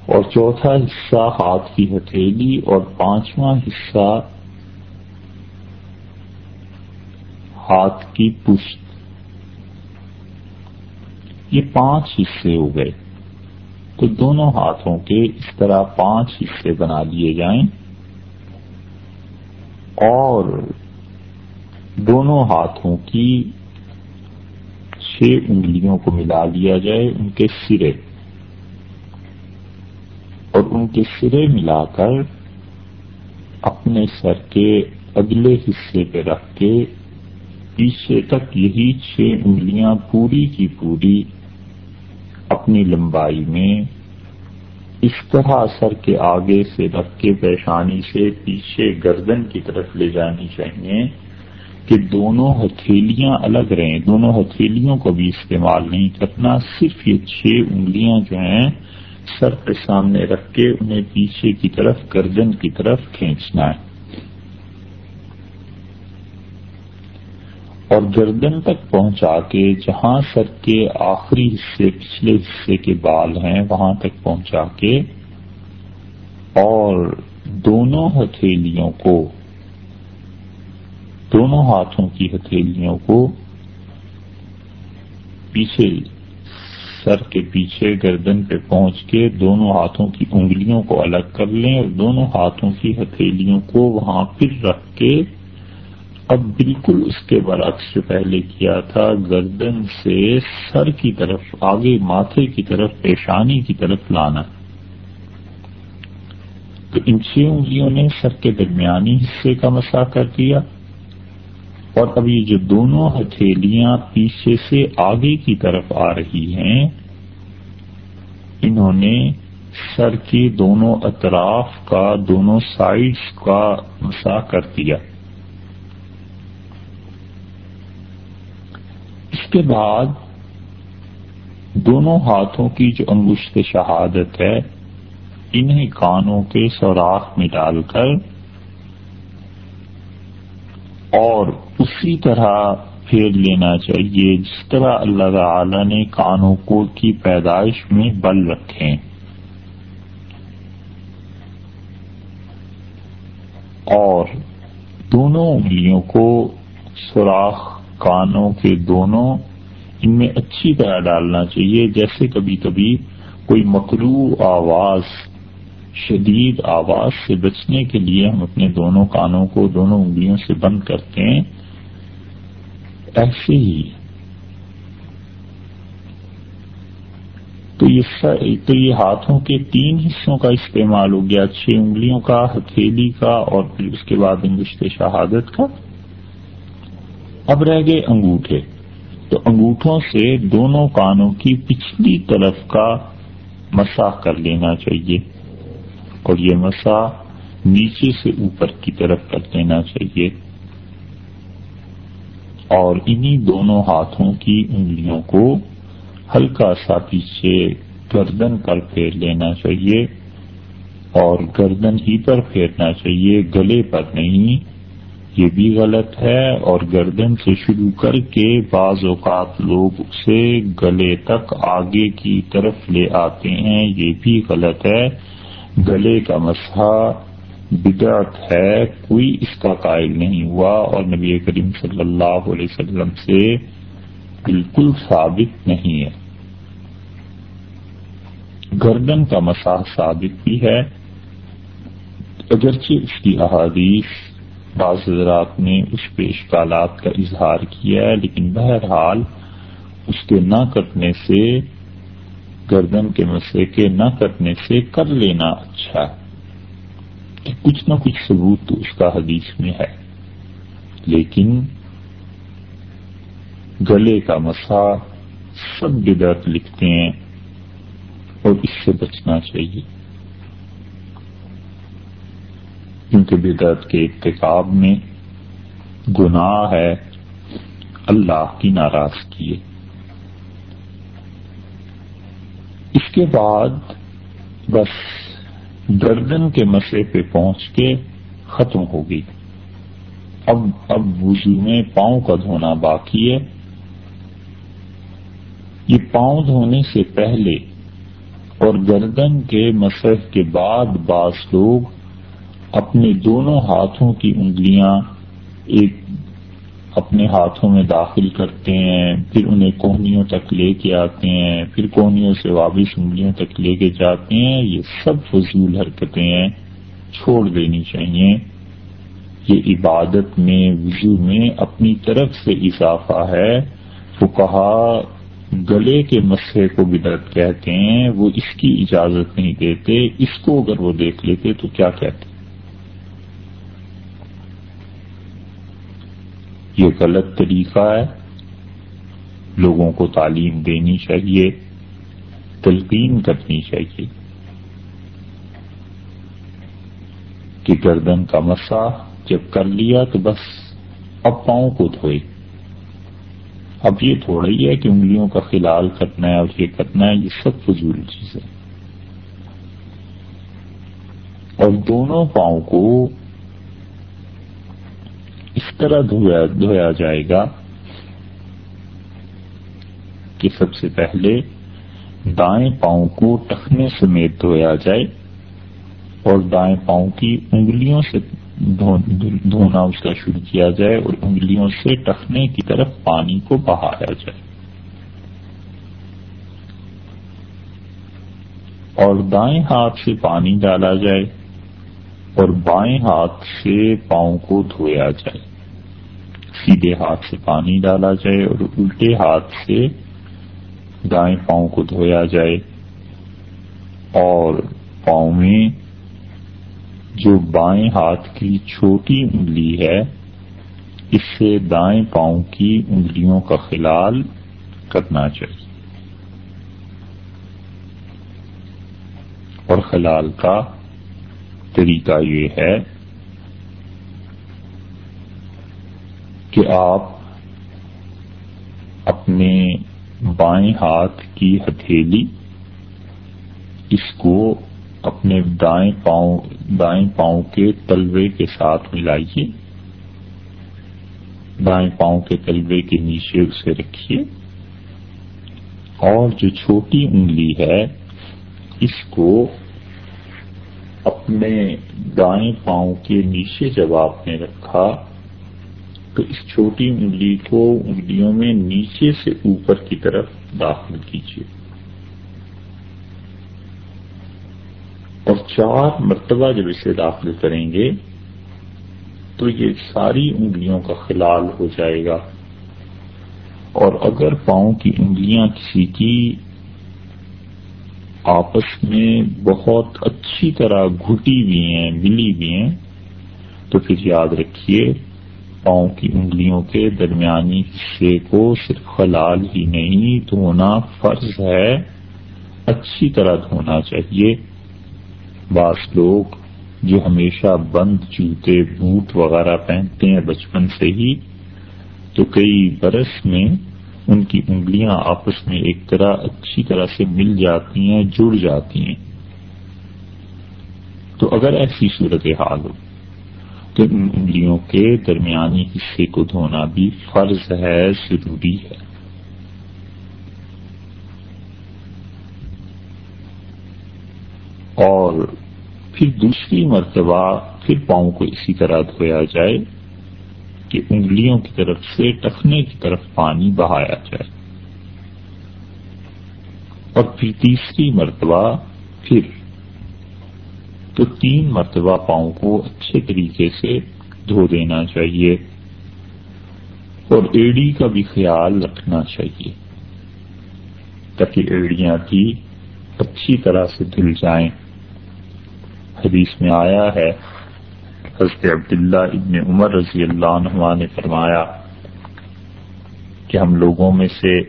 اور چوتھا حصہ ہاتھ کی ہتھیلی اور پانچواں حصہ ہاتھ کی پشت یہ پانچ حصے ہو گئے۔ تو دونوں ہاتھوں کے اس طرح پانچ حصے بنا لیے جائیں۔ اور دونوں ہاتھوں کی چھ انگلیوں کو ملا لیا جائے ان کے سرے۔ اور ان کے سرے ملا کر اپنے سر کے اگلے حصے پہ رکھ کے پیچھے تک یہی چھ انگلیاں پوری کی پوری اپنی لمبائی میں اس طرح سر کے آگے سے رکھ کے پیشانی سے پیچھے گردن کی طرف لے جانی چاہیے کہ دونوں ہتھیلیاں الگ رہیں۔ دونوں ہتھیلیوں کو بھی استعمال نہیں کرنا، صرف یہ چھ انگلیاں جو ہیں سر کے سامنے رکھ کے انہیں پیچھے کی طرف، گردن کی طرف کھینچنا ہے۔ اور گردن تک پہنچا کے جہاں سر کے آخری حصے، پچھلے حصے کے بال ہیں، وہاں تک پہنچا کے اور دونوں ہتھیلیوں کو، دونوں ہاتھوں کی ہتھیلیوں کو پیچھے، سر کے پیچھے گردن پہ پہنچ کے دونوں ہاتھوں کی انگلیوں کو الگ کر لیں اور دونوں ہاتھوں کی ہتھیلیوں کو وہاں پھر رکھ کے اب بالکل اس کے برعکس جو پہلے کیا تھا، گردن سے سر کی طرف، آگے ماتھے کی طرف، پیشانی کی طرف لانا۔ تو ان چھ انگلیوں نے سر کے درمیانی حصے کا مسا کر دیا اور اب یہ جو دونوں ہتھیلیاں پیچھے سے آگے کی طرف آ رہی ہیں، انہوں نے سر کی دونوں اطراف کا، دونوں سائڈز کا مسا کر دیا اس کے بعد دونوں ہاتھوں کی جو انگشت شہادت ہے انہیں کانوں کے سوراخ میں ڈال کر اور اسی طرح پھیر لینا چاہیے، جس طرح اللہ تعالی نے کانوں کو کی پیدائش میں بل رکھے۔ اور دونوں انگلیوں کو سوراخ کانوں کے دونوں ان میں اچھی طرح ڈالنا چاہیے۔ جیسے کبھی کبھی کوئی مکرو آواز، شدید آواز سے بچنے کے لیے ہم اپنے دونوں کانوں کو، دونوں انگلیوں سے بند کرتے ہیں۔ ایسے ہی۔ تو یہ تو یہ ہاتھوں کے تین حصوں کا استعمال ہو گیا، چھ انگلیوں کا، ہتھیلی کا اور پھر اس کے بعد انگشت شہادت کا۔ اب رہ گئے انگوٹھے۔ تو انگوٹھوں سے دونوں کانوں کی پچھلی طرف کا مساح کر لینا چاہیے۔ اور یہ مسا نیچے سے اوپر کی طرف کر دینا چاہیے۔ اور انہی دونوں ہاتھوں کی انگلیوں کو ہلکا سا پیچھے گردن پر پھیر لینا چاہیے۔ اور گردن ہی پر پھیرنا چاہیے، گلے پر نہیں۔ یہ بھی غلط ہے اور گردن سے شروع کر کے بعض اوقات لوگ اسے گلے تک آگے کی طرف لے آتے ہیں، یہ بھی غلط ہے۔ گلے کا مسئلہ بدعت ہے، کوئی اس کا قائل نہیں ہوا اور نبی کریم صلی اللہ علیہ وسلم سے بالکل ثابت نہیں ہے۔ گردن کا مساح ثابت بھی ہے، اگرچہ اس کی احادیث بعض حضرات نے اس پہ اشکالات کا اظہار کیا ہے، لیکن بہرحال اس کے نہ کٹنے سے، گردن کے مسئلے کے نہ کرنے سے کر لینا اچھا کہ کچھ نہ کچھ ثبوت تو اس کا حدیث میں ہے۔ لیکن گلے کا مسا سب بدعت لکھتے ہیں اور اس سے بچنا چاہیے۔ کیونکہ بدعت کے اتقاب میں گناہ ہے، اللہ کی ناراضگی ہے۔ اس کے بعد بس گردن کے مسئلے پہ پہنچ کے ختم ہو گئی۔ اب اب وضو میں پاؤں کا دھونا باقی ہے۔ یہ پاؤں دھونے سے پہلے اور گردن کے مسح کے بعد بعض لوگ اپنے دونوں ہاتھوں کی انگلیاں ایک اپنے ہاتھوں میں داخل کرتے ہیں، پھر انہیں کوہنیوں تک لے کے آتے ہیں، پھر کوہنیوں سے واپس انگلیوں تک لے کے جاتے ہیں۔ یہ سب فضول حرکتیں ہیں، چھوڑ دینی چاہیے۔ یہ عبادت میں، وضو میں اپنی طرف سے اضافہ ہے۔ وہ کہا گلے کے مسئلے کو بدرت کہتے ہیں، وہ اس کی اجازت نہیں دیتے۔ اس کو اگر وہ دیکھ لیتے تو کیا کہتے؟ یہ غلط طریقہ ہے۔ لوگوں کو تعلیم دینی چاہیے، تلقین کرنی چاہیے۔ کہ گردن کا مسا جب کر لیا تو بس اب پاؤں کو دھوئے۔ اب یہ تھوڑا ہی ہے کہ انگلیوں کا خلال کرنا ہے اور یہ کرنا ہے، یہ سب فضول چیز ہے اور دونوں پاؤں کو اس طرح دھویا جائے گا کہ سب سے پہلے دائیں پاؤں کو ٹخنے سمیت دھویا جائے اور دائیں پاؤں کی انگلیوں سے دھونا اس کا شروع کیا جائے اور انگلیوں سے ٹخنے کی طرف پانی کو بہایا جائے۔ اور دائیں ہاتھ سے پانی ڈالا جائے۔ اور بائیں ہاتھ سے پاؤں کو دھویا جائے۔ سیدھے ہاتھ سے پانی ڈالا جائے اور الٹے ہاتھ سے دائیں پاؤں کو دھویا جائے۔ اور پاؤں میں جو بائیں ہاتھ کی چھوٹی انگلی ہے، اس سے دائیں پاؤں کی انگلیوں کا خلال کرنا چاہیے۔ اور خلال کا طریقہ یہ ہے کہ آپ اپنے بائیں ہاتھ کی ہتھیلی اس کو اپنے دائیں پاؤں دائیں پاؤں کے تلوے کے ساتھ ملائیے۔ دائیں پاؤں کے تلوے کے نیچے اسے رکھیے۔ اور جو چھوٹی انگلی ہے اس کو اپنے دائیں پاؤں کے نیچے جب آپ نے رکھا تو اس چھوٹی انگلی کو انگلیوں میں نیچے سے اوپر کی طرف داخل کیجیے۔ اور چار مرتبہ جب اسے داخل کریں گے تو یہ ساری انگلیوں کا خلال ہو جائے گا۔ اور اگر پاؤں کی انگلیاں کسی کی آپس میں بہت اچھی طرح گھٹی بھی ہیں، ملی بھی ہیں۔ تو پھر یاد رکھیے، پاؤں کی انگلیوں کے درمیانی حصے کو صرف خلال ہی نہیں، دھونا فرض ہے۔ اچھی طرح دھونا چاہیے۔ بعض لوگ جو ہمیشہ بند جوتے، بوٹ وغیرہ پہنتے ہیں بچپن سے ہی، تو کئی برس میں ان کی انگلیاں آپس میں ایک طرح اچھی طرح سے مل جاتی ہیں، جڑ جاتی ہیں۔ تو اگر ایسی صورت حال ہو تو ان انگلیوں کے درمیانی حصے کو دھونا بھی فرض ہے، ضروری ہے۔ اور پھر دوسری مرتبہ پھر پاؤں کو اسی طرح دھویا جائے کہ انگلیوں کی طرف سے ٹکنے کی طرف پانی بہایا جائے۔ اور پھر تیسری مرتبہ پھر۔ تو تین مرتبہ پاؤں کو اچھے طریقے سے دھو دینا چاہیے۔ اور ایڑی کا بھی خیال رکھنا چاہیے۔ تاکہ ایڑیاں بھی اچھی طرح سے دھل جائیں۔ حدیث میں آیا ہے حضرت عبداللہ ابن عمر رضی اللہ عنہ نے فرمایا کہ ہم لوگوں میں سے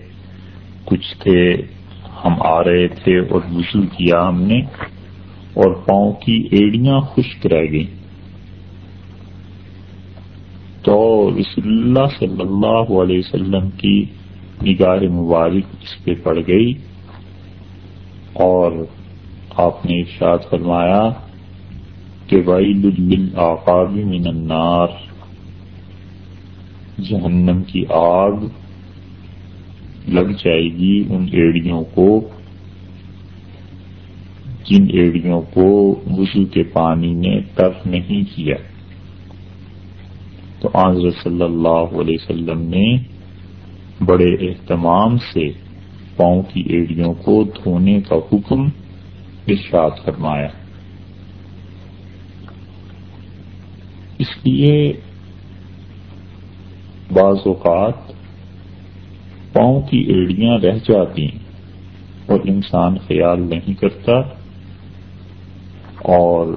کچھ تھے، ہم آ رہے تھے اور وضو کیا ہم نے اور پاؤں کی ایڑیاں خشک رہ گئیں۔ تو رسول اللہ صلی اللہ علیہ وسلم کی نگاہ مبارک اس پہ پڑ گئی اور آپ نے ارشاد فرمایا کہ ویل للعقاب من النار۔ جہنم کی آگ لگ جائے گی ان ایڑیوں کو، جن ایڑیوں کو وضو کے پانی نے ترک نہیں کیا۔ تو آضر صلی اللہ علیہ وسلم نے بڑے اہتمام سے پاؤں کی ایڑیوں کو دھونے کا حکم ارشاد فرمایا۔ اس لیے بعض اوقات پاؤں کی ایڑیاں رہ جاتی ہیں اور انسان خیال نہیں کرتا اور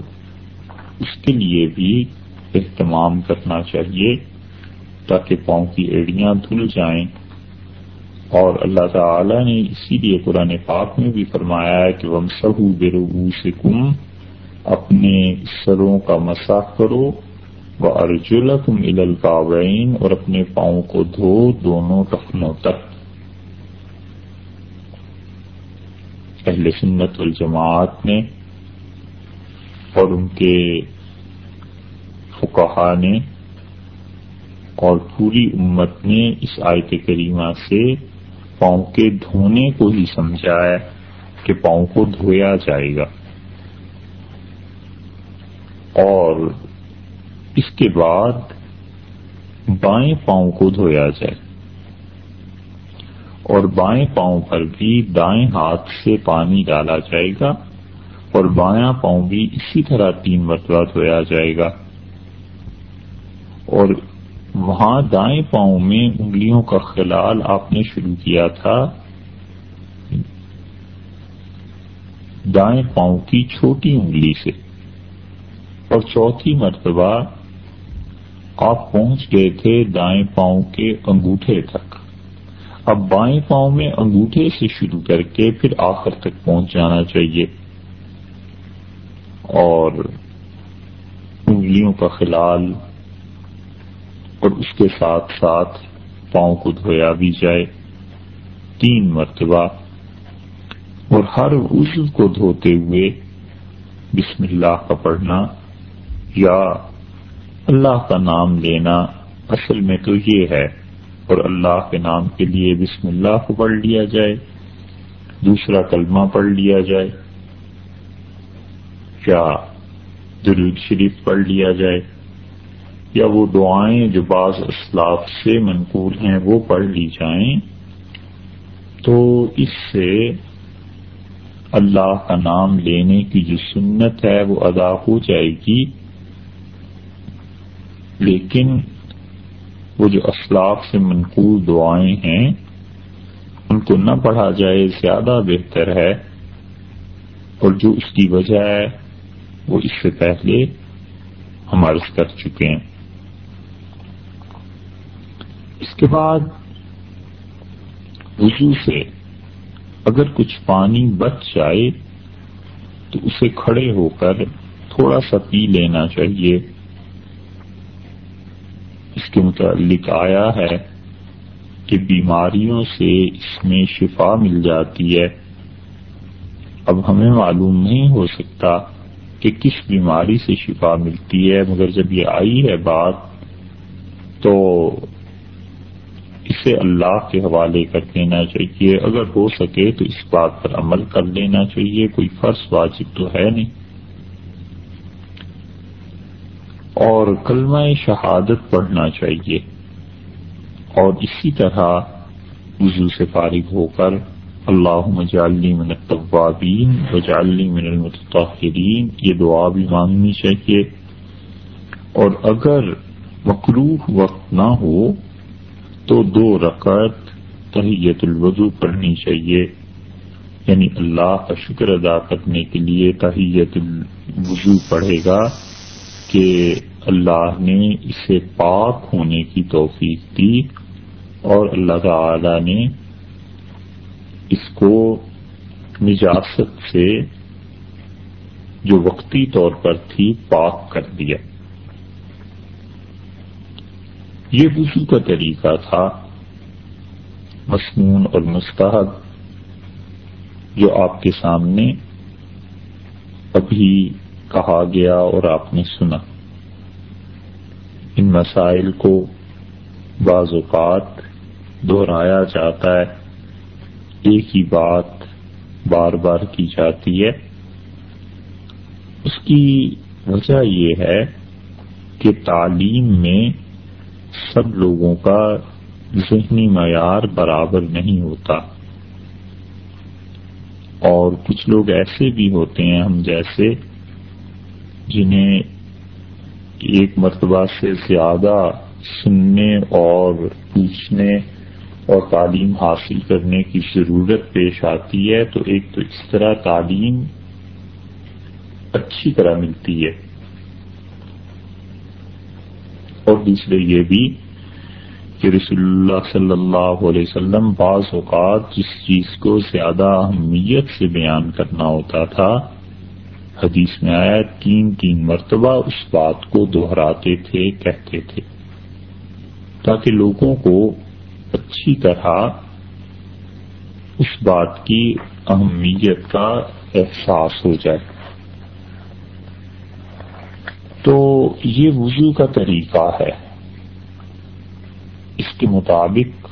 اس کے لیے بھی اہتمام کرنا چاہیے تاکہ پاؤں کی ایڑیاں دھل جائیں۔ اور اللہ تعالی نے اسی لیے قرآن پاک میں بھی فرمایا ہے کہ وم سہو بے سے کم اپنے سروں کا مساح کرو۔ وہ ارجلا تم القاوین اور اپنے پاؤں کو دھو دونوں ٹخنوں تک۔ اہل سنت الجماعت نے اور ان کے فکہ نے اور پوری امت نے اس آیت کریمہ سے پاؤں کے دھونے کو ہی سمجھا ہے کہ پاؤں کو دھویا جائے گا۔ اور اس کے بعد بائیں پاؤں کو دھویا جائے اور بائیں پاؤں پر بھی دائیں ہاتھ سے پانی ڈالا جائے گا اور بایاں پاؤں بھی اسی طرح تین مرتبہ دھویا جائے گا اور وہاں دائیں پاؤں میں انگلیوں کا خلال آپ نے شروع کیا تھا۔ دائیں پاؤں کی چھوٹی انگلی سے اور چوتھی مرتبہ آپ پہنچ گئے تھے دائیں پاؤں کے انگوٹھے تک۔ اب بائیں پاؤں میں انگوٹھے سے شروع کر کے پھر آخر تک پہنچ جانا چاہیے۔ اور انگلیوں کا خلال اور اس کے ساتھ ساتھ پاؤں کو دھویا بھی جائے۔ تین مرتبہ اور ہر عزو کو دھوتے ہوئے بسم اللہ کا پڑھنا یا اللہ کا نام لینا اصل میں تو یہ ہے اور اللہ کے نام کے لیے بسم اللہ کو پڑھ لیا جائے، دوسرا کلمہ پڑھ لیا جائے، یا درود شریف پڑھ لیا جائے، یا وہ دعائیں جو بعض اسلاف سے منقول ہیں وہ پڑھ لی جائیں، تو اس سے اللہ کا نام لینے کی جو سنت ہے وہ ادا ہو جائے گی۔ لیکن وہ جو اسلاف سے منقول دعائیں ہیں، ان کو نہ پڑھا جائے، زیادہ بہتر ہے۔ اور جو اس کی وجہ ہے، وہ اس سے پہلے ہم عرض کر چکے ہیں۔ اس کے بعد وضو سے اگر کچھ پانی بچ جائے، تو اسے کھڑے ہو کر تھوڑا سا پی لینا چاہیے۔ اس کے متعلق آیا ہے کہ بیماریوں سے اس میں شفا مل جاتی ہے۔ اب ہمیں معلوم نہیں ہو سکتا کہ کس بیماری سے شفا ملتی ہے، مگر جب یہ آئی ہے بات تو اسے اللہ کے حوالے کر دینا چاہیے۔ اگر ہو سکے تو اس بات پر عمل کر لینا چاہیے، کوئی فرض واجب تو ہے نہیں۔ اور کلمہ شہادت پڑھنا چاہیے۔ اور اسی طرح وضو سے فارغ ہو کر اللہ مجالنی من الطوابین وجالنی من المتطہرین، یہ دعا بھی مانگنی چاہیے۔ اور اگر مقروح وقت نہ ہو تو دو رکعت تحیت الوضو پڑھنی چاہیے۔ یعنی اللہ کا شکر ادا کرنے کے لیے تحیت الوضو پڑھے گا۔ کہ اللہ نے اسے پاک ہونے کی توفیق دی اور اللہ تعالی نے اس کو نجاست سے جو وقتی طور پر تھی پاک کر دیا۔ یہ وضو کا طریقہ تھا۔ مصنون اور مستحب جو آپ کے سامنے ابھی کہا گیا اور آپ نے سنا۔ ان مسائل کو بعض اوقات دہرایا جاتا ہے۔ ایک ہی بات بار بار کی جاتی ہے۔ اس کی وجہ یہ ہے کہ تعلیم میں سب لوگوں کا ذہنی معیار برابر نہیں ہوتا۔ اور کچھ لوگ ایسے بھی ہوتے ہیں ہم جیسے جنہیں ایک مرتبہ سے زیادہ سننے اور پوچھنے اور تعلیم حاصل کرنے کی ضرورت پیش آتی ہے، تو ایک تو اس طرح تعلیم اچھی طرح ملتی ہے۔ اور دوسرے یہ بھی کہ رسول اللہ صلی اللہ علیہ وسلم بعض اوقات جس چیز کو زیادہ اہمیت سے بیان کرنا ہوتا تھا حدیث میں آیا تین تین مرتبہ اس بات کو دہراتے تھے، کہتے تھے۔ تاکہ لوگوں کو اچھی طرح اس بات کی اہمیت کا احساس ہو جائے۔ تو یہ وضو کا طریقہ ہے۔ اس کے مطابق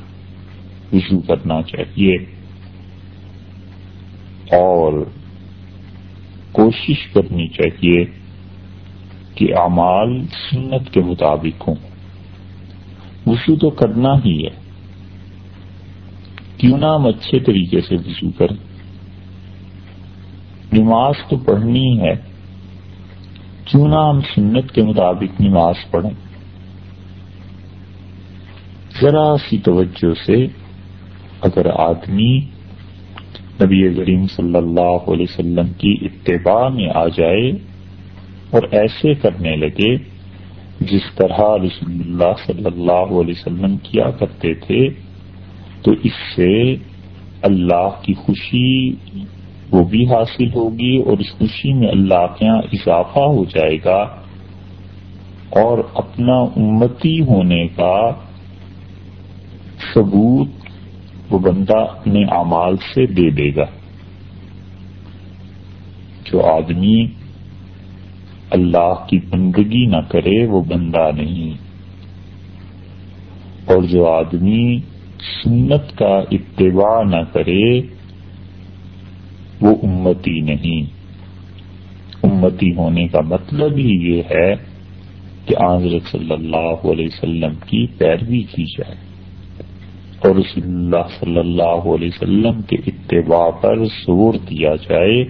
وضو کرنا چاہیے۔ اور کوشش کرنی چاہیے کہ اعمال سنت کے مطابق ہوں۔ وضو تو کرنا ہی ہے۔ کیوں نہ ہم اچھے طریقے سے وضو کریں۔ نماز تو پڑھنی ہے۔ کیوں نہ ہم سنت کے مطابق نماز پڑھیں۔ ذرا سی توجہ سے اگر آدمی نبی کریم صلی اللہ علیہ وسلم کی اتباع میں آ جائے اور ایسے کرنے لگے جس طرح رسول اللہ صلی اللہ علیہ وسلم کیا کرتے تھے، تو اس سے اللہ کی خوشی وہ بھی حاصل ہوگی اور اس خوشی میں اللہ کے یہاں اضافہ ہو جائے گا اور اپنا امتی ہونے کا ثبوت وہ بندہ اپنے اعمال سے دے دے گا۔ جو آدمی اللہ کی بندگی نہ کرے، وہ بندہ نہیں۔ اور جو آدمی سنت کا اتباع نہ کرے، وہ امتی نہیں۔ امتی ہونے کا مطلب ہی یہ ہے کہ آضرت صلی اللہ علیہ وسلم کی پیروی کی جائے۔ اور رسول اللہ صلی اللہ علیہ وسلم کے اتباع پر زور دیا جائے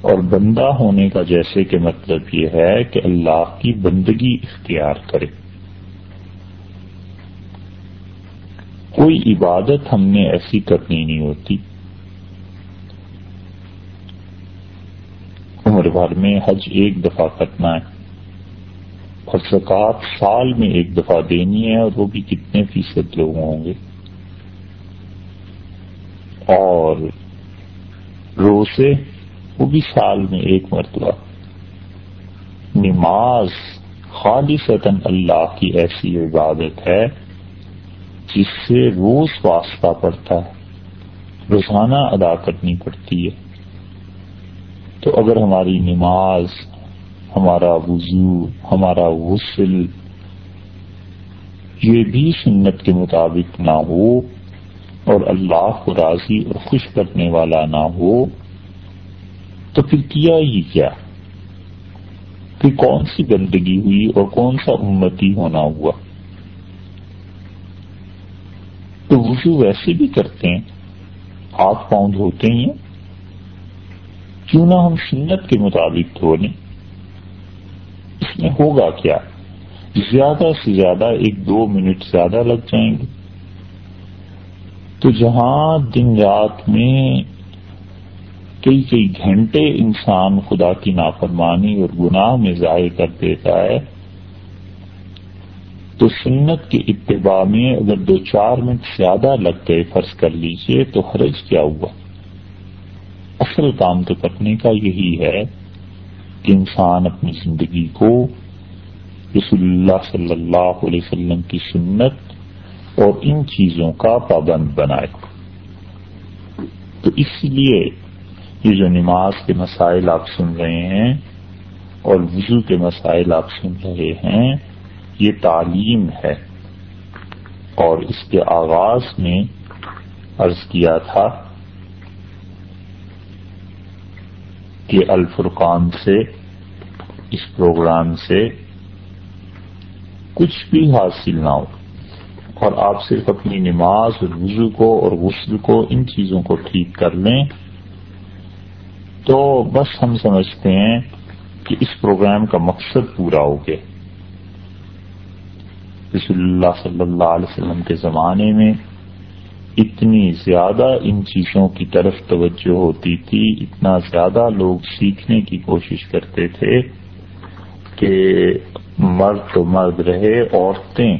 اور بندہ ہونے کا جیسے کہ مطلب یہ ہے کہ اللہ کی بندگی اختیار کرے۔ کوئی عبادت ہم نے ایسی کرنی نہیں ہوتی۔ عمر بھر میں حج ایک دفعہ کرنا ہے۔ اور زکات سال میں ایک دفعہ دینی ہے اور وہ بھی کتنے فیصد لوگ ہوں گے؟ اور روزے وہ بھی سال میں ایک مرتبہ۔ نماز خالص اللہ کی ایسی عبادت ہے جس سے روز واسطہ پڑتا ہے، روزانہ ادا کرنی پڑتی ہے۔ تو اگر ہماری نماز ہمارا وضو، ہمارا غسل، یہ بھی سنت کے مطابق نہ ہو اور اللہ کو راضی اور خوش کرنے والا نہ ہو، تو پھر کیا ہی کیا؟ کہ کون سی گندگی ہوئی اور کون سا امتی ہونا ہوا؟ تو وضو ویسے بھی کرتے ہیں، ہاتھ پاؤں دھوتے ہیں، کیوں نہ ہم سنت کے مطابق دھو لیں؟ اس میں ہوگا کیا؟ زیادہ سے زیادہ ایک دو منٹ زیادہ لگ جائیں گے۔ تو جہاں دن رات میں کئی کئی گھنٹے انسان خدا کی نافرمانی اور گناہ میں ضائع کر دیتا ہے، تو سنت کے اتباع میں اگر دو چار منٹ زیادہ لگ گئے فرض کر لیجیے تو حرج کیا ہوا؟ اصل کام تو کرنے کا یہی ہے۔ کہ انسان اپنی زندگی کو رسول اللہ صلی اللہ علیہ وسلم کی سنت اور ان چیزوں کا پابند بنائے۔ تو اس لیے یہ جو نماز کے مسائل آپ سن رہے ہیں اور وضو کے مسائل آپ سن رہے ہیں، یہ تعلیم ہے۔ اور اس کے آغاز میں عرض کیا تھا کہ الفرقان سے، اس پروگرام سے کچھ بھی حاصل نہ ہو۔ اور آپ صرف اپنی نماز اور وضو کو اور غسل کو، ان چیزوں کو ٹھیک کر لیں تو بس ہم سمجھتے ہیں کہ اس پروگرام کا مقصد پورا ہو گیا۔ رسول اللہ صلی اللہ علیہ وسلم کے زمانے میں اتنی زیادہ ان چیزوں کی طرف توجہ ہوتی تھی، اتنا زیادہ لوگ سیکھنے کی کوشش کرتے تھے کہ مرد تو مرد رہے، عورتیں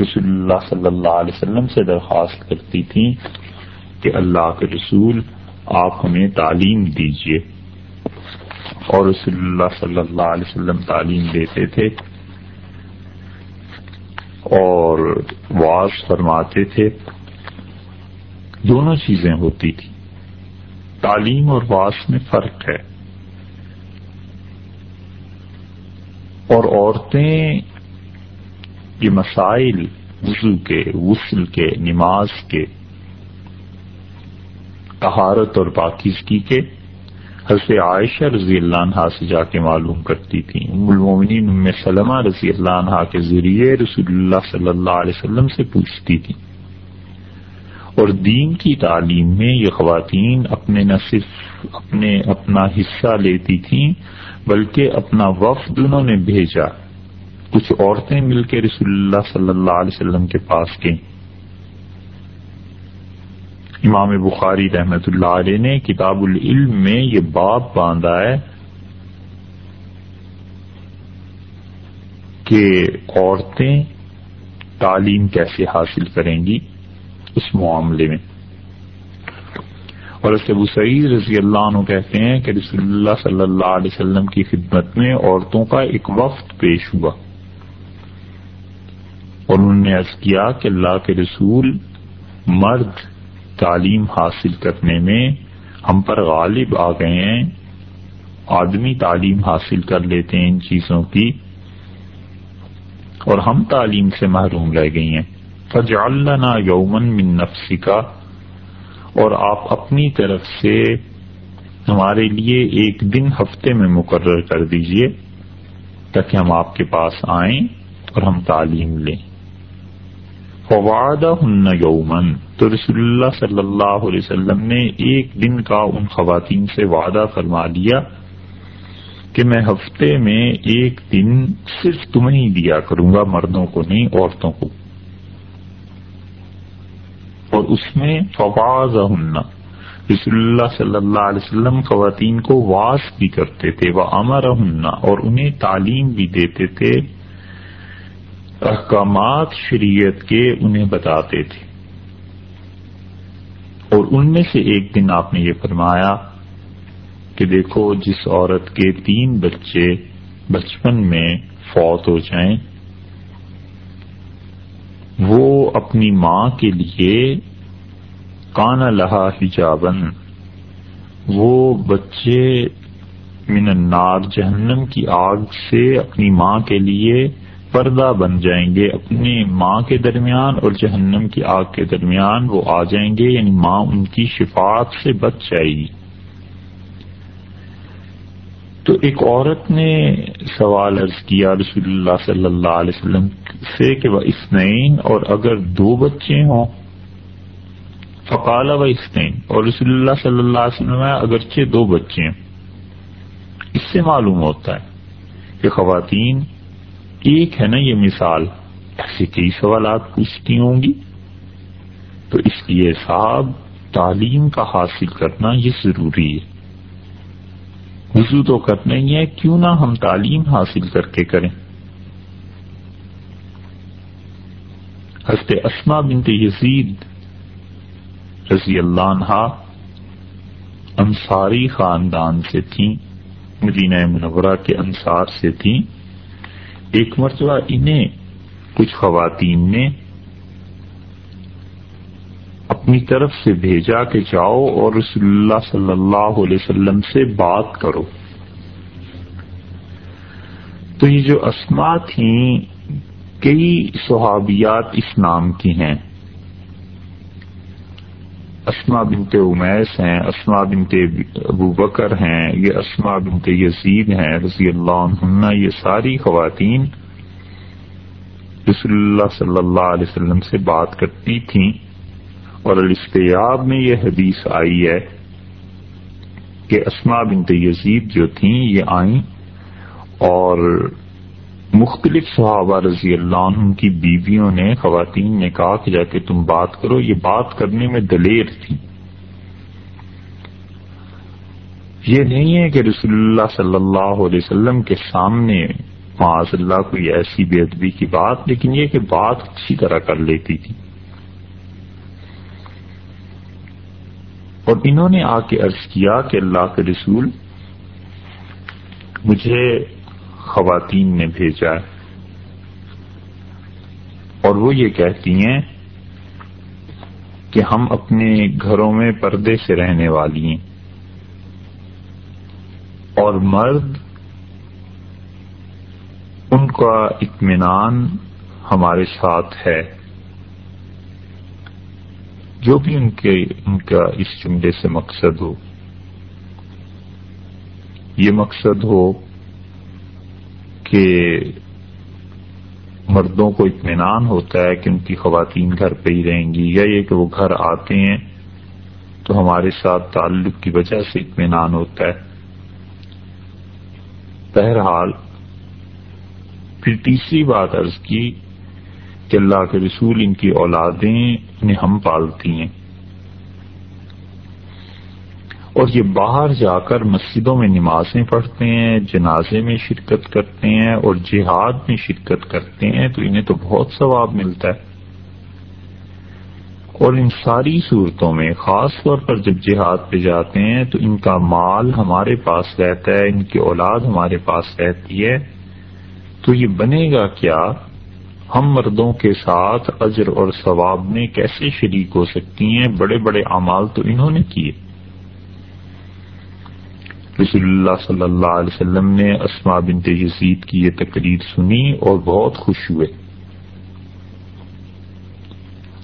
رسول اللہ صلی اللہ علیہ وسلم سے درخواست کرتی تھیں کہ اللہ کے رسول آپ ہمیں تعلیم دیجیے اور رسول اللہ صلی اللہ علیہ وسلم تعلیم دیتے تھے۔ اور واس فرماتے تھے، دونوں چیزیں ہوتی تھی تعلیم اور واس میں فرق ہے۔ اور عورتیں یہ مسائل وضو کے، غسل کے، نماز کے، طہارت اور پاکیزگی کے حضرت عائشہ رضی اللہ عنہ سے جا کے معلوم کرتی تھی۔ ام المومنین ام سلمہ رضی اللہ عنہ کے ذریعے رسول اللہ صلی اللہ علیہ وسلم سے پوچھتی تھی۔ اور دین کی تعلیم میں یہ خواتین اپنے نہ صرف اپنے اپنا حصہ لیتی تھیں، بلکہ اپنا وفد انہوں نے بھیجا۔ کچھ عورتیں مل کے رسول اللہ صلی اللہ علیہ وسلم کے پاس گئیں۔ امام بخاری رحمت اللہ علیہ نے کتاب العلم میں یہ باب باندھا ہے کہ عورتیں تعلیم کیسے حاصل کریں گی اس معاملے میں۔ اور ابو سعید رضی اللہ عنہ کہتے ہیں کہ رسول اللہ صلی اللہ علیہ وسلم کی خدمت میں عورتوں کا ایک وقت پیش ہوا۔ اور انہوں نے عرض کیا کہ اللہ کے رسول مرد تعلیم حاصل کرنے میں ہم پر غالب آ گئے ہیں۔ آدمی تعلیم حاصل کر لیتے ہیں ان چیزوں کی۔ اور ہم تعلیم سے محروم رہ گئی ہیں۔ فجعلنا یومن من نفسی کا اور آپ اپنی طرف سے ہمارے لیے ایک دن ہفتے میں مقرر کر دیجیے تاکہ ہم آپ کے پاس آئیں اور ہم تعلیم لیں۔ فواد یومن تو رسول اللہ صلی اللہ علیہ وسلم نے ایک دن کا ان خواتین سے وعدہ فرما لیا کہ میں ہفتے میں ایک دن صرف تمہیں ہی دیا کروں گا، مردوں کو نہیں، عورتوں کو۔ اور اس میں فواز رسول اللہ صلی اللہ علیہ وسلم خواتین کو واس بھی کرتے تھے وہ امر ہننا اور انہیں تعلیم بھی دیتے تھے۔ احکامات شریعت کے انہیں بتاتے تھے۔ اور ان میں سے ایک دن آپ نے یہ فرمایا کہ دیکھو جس عورت کے تین بچے بچپن میں فوت ہو جائیں، وہ اپنی ماں کے لیے کانا لہا حجابن وہ بچے من النار جہنم کی آگ سے اپنی ماں کے لیے پردہ بن جائیں گے، اپنی ماں کے درمیان اور جہنم کی آگ کے درمیان وہ آ جائیں گے یعنی ماں ان کی شفاعت سے بچ جائے گی۔ تو ایک عورت نے سوال عرض کیا رسول اللہ صلی اللہ علیہ وسلم سے کہ وہ اسنین اور اگر دو بچے ہوں، فقال و اسنین اور رسول اللہ صلی اللہ علیہ وسلم اگرچہ دو بچے ہیں۔ اس سے معلوم ہوتا ہے کہ خواتین ایک ہے نا یہ مثال ایسے کئی سوالات پوچھتی ہوں گی۔ تو اس لیے صاحب، تعلیم کا حاصل کرنا یہ ضروری ہے۔ وضو تو کرنا ہی ہے، کیوں نہ ہم تعلیم حاصل کر کے کریں۔ حضرت اسما بنت یزید رضی اللہ عنہ انصاری خاندان سے تھیں، مدینہ منورہ کے انصار سے تھیں۔ ایک مرتبہ انہیں کچھ خواتین نے اپنی طرف سے بھیجا کہ جاؤ اور رسول اللہ صلی اللہ علیہ وسلم سے بات کرو۔ تو یہ جو اسما تھیں، کئی صحابیات اس نام کی ہیں۔ اسما بنت امیس ہیں اسما بنت ابو بکر ہیں، یہ اسما بنت یزید ہیں رضی اللہ عنہ یہ ساری خواتین رسول اللہ صلی اللہ علیہ وسلم سے بات کرتی تھیں۔ اور الاستیاب میں یہ حدیث آئی ہے کہ اسما بنت یزید جو تھیں، یہ آئیں اور مختلف صحابہ رضی اللہ عنہ کی بیویوں نے، خواتین نے کہا کہ جا کے تم بات کرو، یہ بات کرنے میں دلیر تھی۔ یہ نہیں ہے کہ رسول اللہ صلی اللہ علیہ وسلم کے سامنے معاذ اللہ کوئی ایسی بے ادبی کی بات، لیکن یہ کہ بات اچھی طرح کر لیتی تھی۔ اور انہوں نے آ کے عرض کیا کہ اللہ کے رسول، مجھے خواتین نے بھیجا اور وہ یہ کہتی ہیں کہ ہم اپنے گھروں میں پردے سے رہنے والی ہیں۔ اور مرد، ان کا اطمینان ہمارے ساتھ ہے۔ جو بھی ان کے، ان کا اس جملے سے مقصد ہو۔ یہ مقصد ہو کہ مردوں کو اطمینان ہوتا ہے کہ ان کی خواتین گھر پہ ہی رہیں گی، یا یہ کہ وہ گھر آتے ہیں تو ہمارے ساتھ تعلق کی وجہ سے اطمینان ہوتا ہے۔ بہرحال، پھر تیسری بات عرض کی کہ اللہ کے رسول ان کی اولادیں انہیں ہم پالتی ہیں۔ اور یہ باہر جا کر مسجدوں میں نمازیں پڑھتے ہیں، جنازے میں شرکت کرتے ہیں اور جہاد میں شرکت کرتے ہیں، تو انہیں تو بہت ثواب ملتا ہے۔ اور ان ساری صورتوں میں خاص طور پر جب جہاد پہ جاتے ہیں، تو ان کا مال ہمارے پاس رہتا ہے، ان کی اولاد ہمارے پاس رہتی ہے۔ تو یہ بنے گا کیا؟ ہم مردوں کے ساتھ اجر اور ثواب میں کیسے شریک ہو سکتی ہیں؟ بڑے بڑے اعمال تو انہوں نے کیے۔ رسول اللہ صلی اللہ علیہ وسلم نے اسما بنت یزید کی یہ تقریر سنی اور بہت خوش ہوئے۔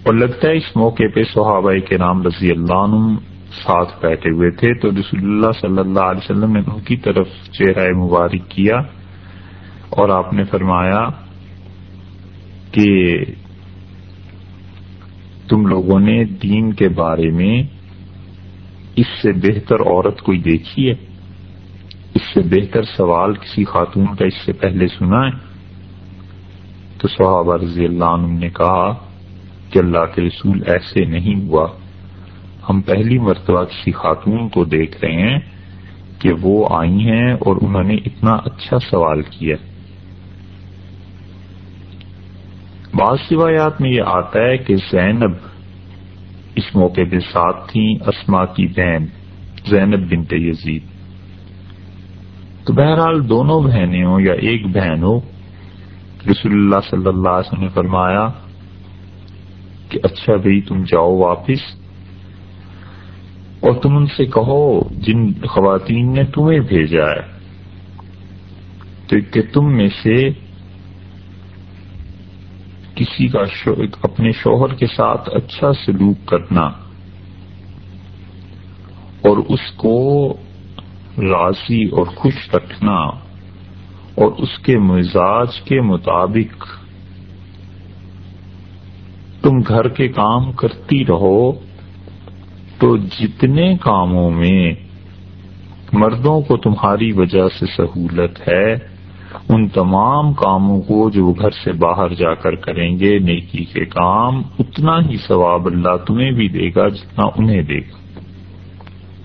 اور لگتا ہے اس موقع پہ صحابہ کے نام رضی اللہ عنہ ساتھ بیٹھے ہوئے تھے، تو رسول اللہ صلی اللہ علیہ وسلم نے ان کی طرف چہرہ مبارک کیا اور آپ نے فرمایا کہ تم لوگوں نے دین کے بارے میں اس سے بہتر عورت کوئی دیکھی ہے؟ سے بہتر سوال کسی خاتون کا اس سے پہلے سنا ہے؟ تو صحابہ رضی اللہ عنہ نے کہا کہ اللہ کے رسول ایسے نہیں ہوا۔ ہم پہلی مرتبہ کسی خاتون کو دیکھ رہے ہیں کہ وہ آئی ہیں اور انہوں نے اتنا اچھا سوال کیا۔ بعض روایات میں یہ آتا ہے کہ زینب اس موقع کے ساتھ تھیں اسما کی بہن زینب بنت یزید۔ تو بہرحال دونوں بہنیں ہوں یا ایک بہن ہو، رسول اللہ صلی اللہ علیہ وسلم نے فرمایا کہ اچھا بھائی، تم جاؤ واپس اور تم ان سے کہو جن خواتین نے تمہیں بھیجا ہے۔ تو کہ تم میں سے کسی کا شو، اپنے شوہر کے ساتھ اچھا سلوک کرنا اور اس کو راضی اور خوش رکھنا اور اس کے مزاج کے مطابق تم گھر کے کام کرتی رہو، تو جتنے کاموں میں مردوں کو تمہاری وجہ سے سہولت ہے، ان تمام کاموں کو جو وہ گھر سے باہر جا کر کریں گے، نیکی کے کام، اتنا ہی ثواب اللہ تمہیں بھی دے گا جتنا انہیں دے گا۔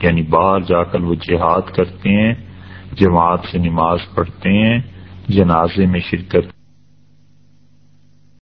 یعنی باہر جا کر وہ جہاد کرتے ہیں، جماعت سے نماز پڑھتے ہیں، جنازے میں شرکت